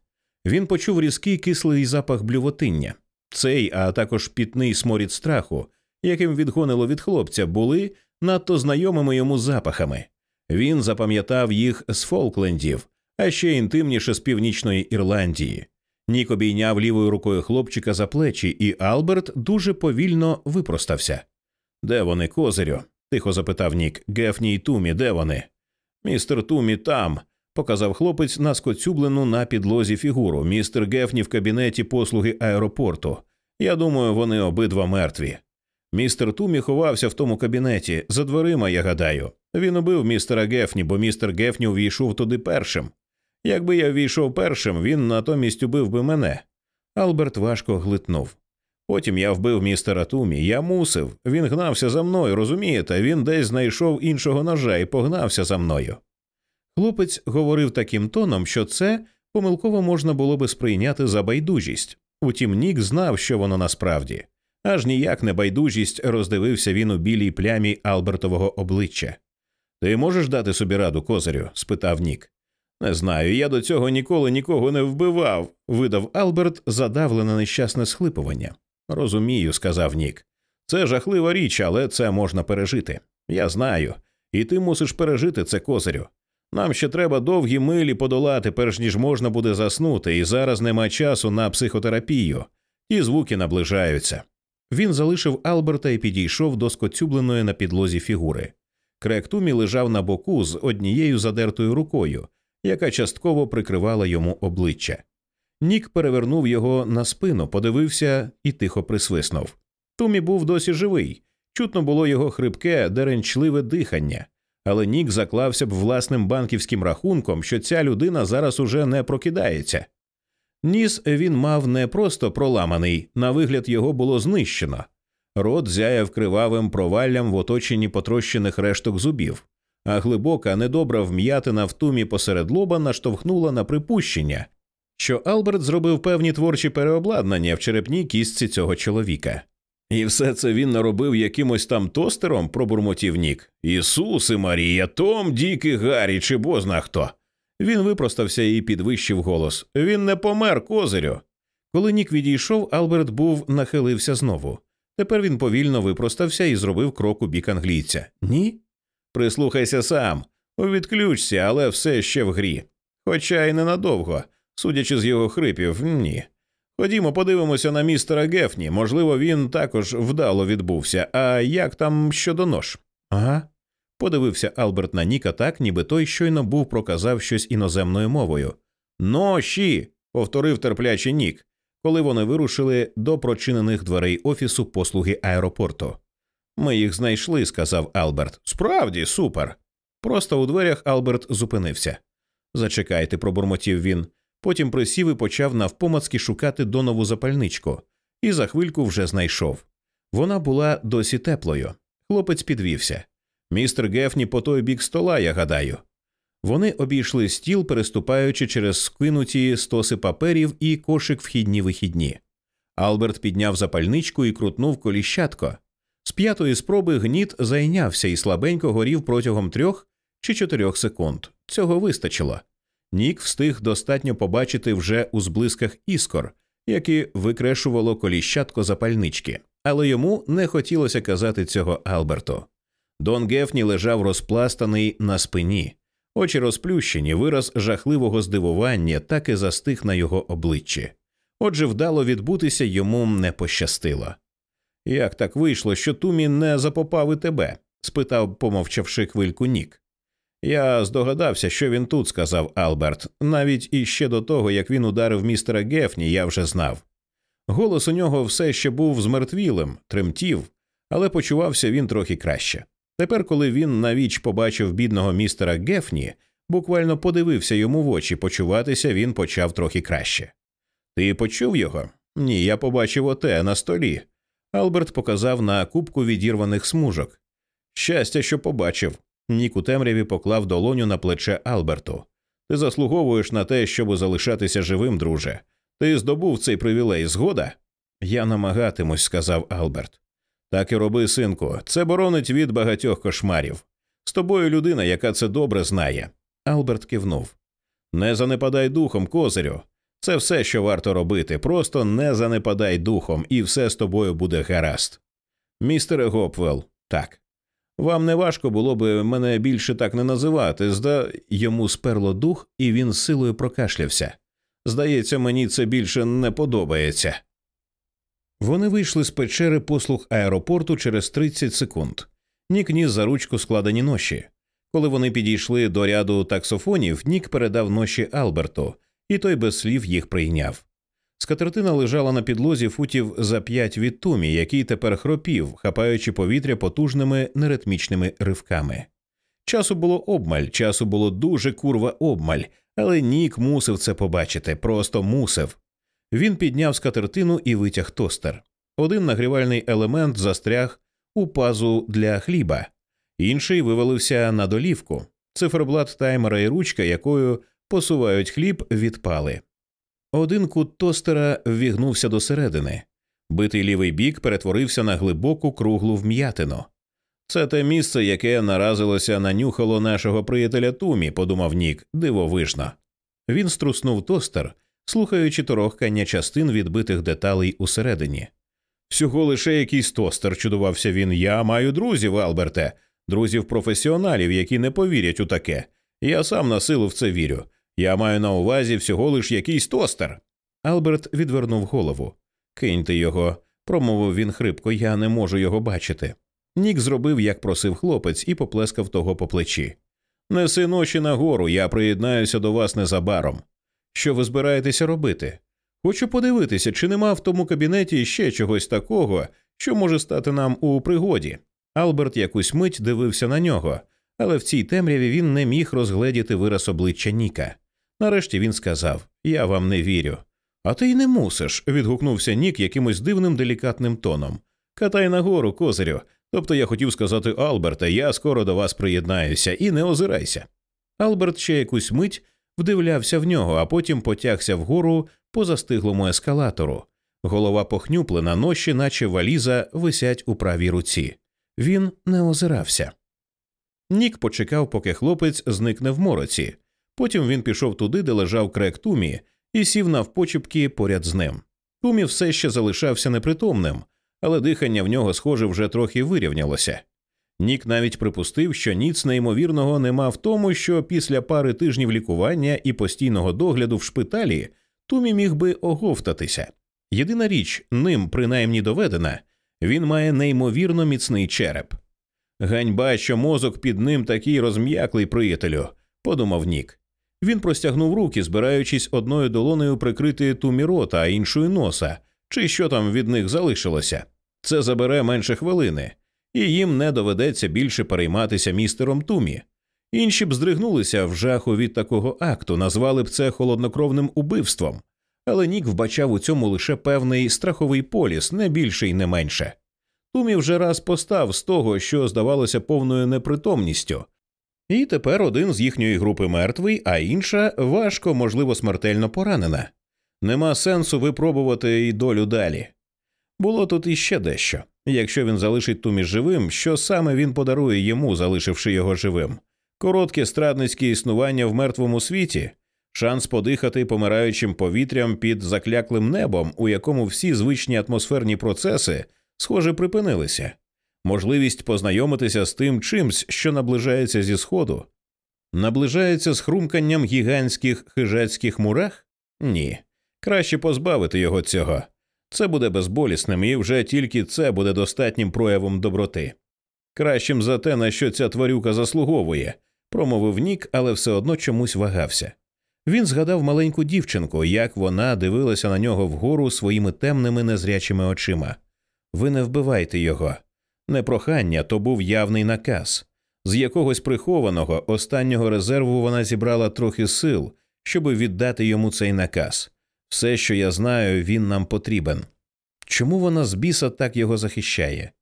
Він почув різкий кислий запах блювотиння. Цей, а також пітний сморід страху, яким відгонило від хлопця, були надто знайомими йому запахами. Він запам'ятав їх з Фолклендів, а ще інтимніше з північної Ірландії. Нік обійняв лівою рукою хлопчика за плечі, і Алберт дуже повільно випростався. Де вони, козирю? тихо запитав Нік. Гефні й Тумі, де вони? Містер Тумі там, показав хлопець на скоцюблену на підлозі фігуру. Містер Гефні в кабінеті послуги аеропорту. Я думаю, вони обидва мертві. Містер Тумі ховався в тому кабінеті, за дверима, я гадаю. Він убив містера Гефні, бо містер Гефні увійшов туди першим. Якби я ввійшов першим, він натомість убив би мене. Алберт важко глитнув. Потім я вбив містера Тумі. Я мусив. Він гнався за мною, розумієте? Він десь знайшов іншого ножа і погнався за мною. Хлопець говорив таким тоном, що це помилково можна було би сприйняти за байдужість. Утім, Нік знав, що воно насправді. Аж ніяк не байдужість роздивився він у білій плямі Албертового обличчя. Ти можеш дати собі раду, козирю? спитав Нік. Не знаю, я до цього ніколи нікого не вбивав, видав Алберт задавлене нещасне схлипування. Розумію, сказав Нік. Це жахлива річ, але це можна пережити. Я знаю. І ти мусиш пережити це козирю. Нам ще треба довгі милі подолати, перш ніж можна буде заснути, і зараз нема часу на психотерапію. Ті звуки наближаються. Він залишив Алберта і підійшов до скоцюбленої на підлозі фігури. Кректумі лежав на боку з однією задертою рукою, яка частково прикривала йому обличчя. Нік перевернув його на спину, подивився і тихо присвиснув. Тумі був досі живий. Чутно було його хрипке, деренчливе дихання, але Нік заклався б власним банківським рахунком, що ця людина зараз уже не прокидається. Ніс він мав не просто проламаний, на вигляд його було знищено. Рот зяяв кривавим проваллям в оточенні потрощених решток зубів, а глибока, недобра вм'ятина в тумі посеред лоба наштовхнула на припущення, що Алберт зробив певні творчі переобладнання в черепній кістці цього чоловіка. І все це він наробив якимось там тостером, пробурмотів Нік. Ісуси Марія, Том, Діки, Гаррі чи бозна хто. Він випростався і підвищив голос. Він не помер, козирю. Коли Нік відійшов, Алберт був нахилився знову. Тепер він повільно випростався і зробив крок у бік англійця. Ні? Прислухайся сам, відключся, але все ще в грі. Хоча й ненадовго, судячи з його хрипів, ні. Ходімо, подивимося на містера Гефні. Можливо, він також вдало відбувся. А як там щодо нож? Ага. Подивився Алберт на Ніка так, ніби той щойно був проказав щось іноземною мовою. Ноші. повторив терплячий Нік, коли вони вирушили до прочинених дверей офісу послуги аеропорту. Ми їх знайшли, сказав Алберт. Справді, супер. Просто у дверях Алберт зупинився. Зачекайте, пробурмотів він. Потім присів і почав навпомацки шукати донову запальничку, і за хвильку вже знайшов. Вона була досі теплою. Хлопець підвівся. Містер Гефні по той бік стола, я гадаю. Вони обійшли стіл, переступаючи через скинуті стоси паперів і кошик вхідні вихідні. Алберт підняв запальничку і крутнув коліщатко. З п'ятої спроби гніт зайнявся і слабенько горів протягом трьох чи чотирьох секунд. Цього вистачило. Нік встиг достатньо побачити вже у зблисках іскор, які викрешувало коліщатко запальнички, але йому не хотілося казати цього Алберту. Дон Гефні лежав розпластаний на спині, очі розплющені, вираз жахливого здивування так і застиг на його обличчі. Отже, вдало відбутися йому не пощастило. Як так вийшло, що Тумі не запопав і тебе? спитав, помовчавши хвильку Нік. Я здогадався, що він тут, сказав Алберт. Навіть іще до того, як він ударив містера Гефні, я вже знав. Голос у нього все ще був змертвілим, тремтів, але почувався він трохи краще. Тепер, коли він навіч побачив бідного містера Гефні, буквально подивився йому в очі, почуватися він почав трохи краще. Ти почув його? Ні, я побачив оте на столі. Алберт показав на кубку відірваних смужок. Щастя, що побачив. Нік у темряві поклав долоню на плече Алберту. Ти заслуговуєш на те, щоб залишатися живим, друже. Ти здобув цей привілей, згода? Я намагатимусь, сказав Алберт. Так і роби, синку, це боронить від багатьох кошмарів. З тобою людина, яка це добре знає. Алберт кивнув. Не занепадай духом, козирю. Це все, що варто робити. Просто не занепадай духом, і все з тобою буде гаразд. Містере Гопвелл, так. Вам не важко було би мене більше так не називати. Зда йому сперло дух, і він силою прокашлявся. Здається, мені це більше не подобається. Вони вийшли з печери послуг аеропорту через 30 секунд. Нік ніс за ручку складені ноші. Коли вони підійшли до ряду таксофонів, Нік передав ноші Алберту, і той без слів їх прийняв. Скатертина лежала на підлозі футів за п'ять від тумі, який тепер хропів, хапаючи повітря потужними неритмічними ривками. Часу було обмаль, часу було дуже курва обмаль, але Нік мусив це побачити, просто мусив. Він підняв скатертину і витяг тостер. Один нагрівальний елемент застряг у пазу для хліба, інший вивалився на долівку. Циферблат таймера і ручка, якою посувають хліб, відпали. Один кут тостера ввігнувся до середини. Битий лівий бік перетворився на глибоку круглу вм'ятину. Це те місце, яке наразилося на нюхало нашого приятеля Тумі, подумав Нік, дивовижно. Він струснув тостер, слухаючи торохкання частин відбитих деталей усередині. Всього лише якийсь тостер, чудувався він. Я маю друзів, Алберте, друзів професіоналів, які не повірять у таке. Я сам на силу в це вірю. Я маю на увазі всього лиш якийсь тостер. Алберт відвернув голову. Киньте його, промовив він хрипко, я не можу його бачити. Нік зробив, як просив хлопець, і поплескав того по плечі. Неси ночі нагору, я приєднаюся до вас незабаром. Що ви збираєтеся робити? Хочу подивитися, чи нема в тому кабінеті ще чогось такого, що може стати нам у пригоді. Алберт якусь мить дивився на нього, але в цій темряві він не міг розгледіти вираз обличчя Ніка. Нарешті він сказав Я вам не вірю. А ти й не мусиш. відгукнувся Нік якимось дивним делікатним тоном. Катай нагору, козирю. Тобто я хотів сказати Алберте, я скоро до вас приєднаюся і не озирайся. Алберт ще якусь мить вдивлявся в нього, а потім потягся вгору по застиглому ескалатору. Голова похнюплена, ноші, наче валіза, висять у правій руці. Він не озирався. Нік почекав, поки хлопець зникне в мороці. Потім він пішов туди, де лежав крек Тумі, і сів навпочепки поряд з ним. Тумі все ще залишався непритомним, але дихання в нього, схоже, вже трохи вирівнялося. Нік навіть припустив, що ніц неймовірного нема в тому, що після пари тижнів лікування і постійного догляду в шпиталі Тумі міг би оговтатися. Єдина річ, ним принаймні доведена, він має неймовірно міцний череп. Ганьба, що мозок під ним такий розм'яклий приятелю, подумав Нік. Він простягнув руки, збираючись одною долонею прикрити тумі рота, а іншою носа, чи що там від них залишилося. Це забере менше хвилини, і їм не доведеться більше перейматися містером Тумі. Інші б здригнулися в жаху від такого акту, назвали б це холоднокровним убивством, але Нік вбачав у цьому лише певний страховий поліс, не більше і не менше. Тумі вже раз постав з того, що здавалося повною непритомністю, і тепер один з їхньої групи мертвий, а інша важко, можливо, смертельно поранена. Нема сенсу випробувати й долю далі. Було тут іще дещо. Якщо він залишить Тумі живим, що саме він подарує йому, залишивши його живим? Коротке страдницьке існування в мертвому світі, шанс подихати помираючим повітрям під закляклим небом, у якому всі звичні атмосферні процеси, схоже, припинилися, можливість познайомитися з тим чимсь, що наближається зі сходу, наближається з хрумканням гігантських хижацьких мурах? Ні. Краще позбавити його цього. Це буде безболісним, і вже тільки це буде достатнім проявом доброти. Кращим за те, на що ця тварюка заслуговує, промовив Нік, але все одно чомусь вагався. Він згадав маленьку дівчинку, як вона дивилася на нього вгору своїми темними незрячими очима. Ви не вбивайте його. Не прохання, то був явний наказ. З якогось прихованого останнього резерву вона зібрала трохи сил, щоби віддати йому цей наказ. Все, що я знаю, він нам потрібен. Чому вона з біса так його захищає?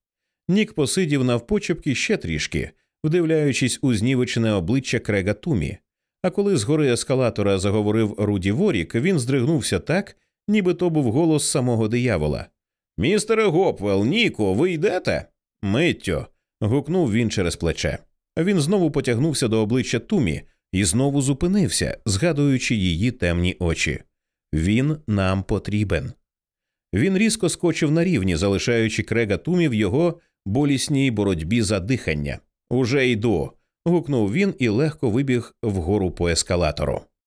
Нік посидів навпочепки ще трішки, вдивляючись у знівечене обличчя Крега Тумі. А коли згори ескалатора заговорив Руді Ворік, він здригнувся так, ніби то був голос самого диявола. Містере Гопвел, Ніко, ви йдете? Миттю. гукнув він через плече. Він знову потягнувся до обличчя Тумі і знову зупинився, згадуючи її темні очі. Він нам потрібен. Він різко скочив на рівні, залишаючи крега Тумі в його болісній боротьбі за дихання. Уже йду. гукнув він і легко вибіг вгору по ескалатору.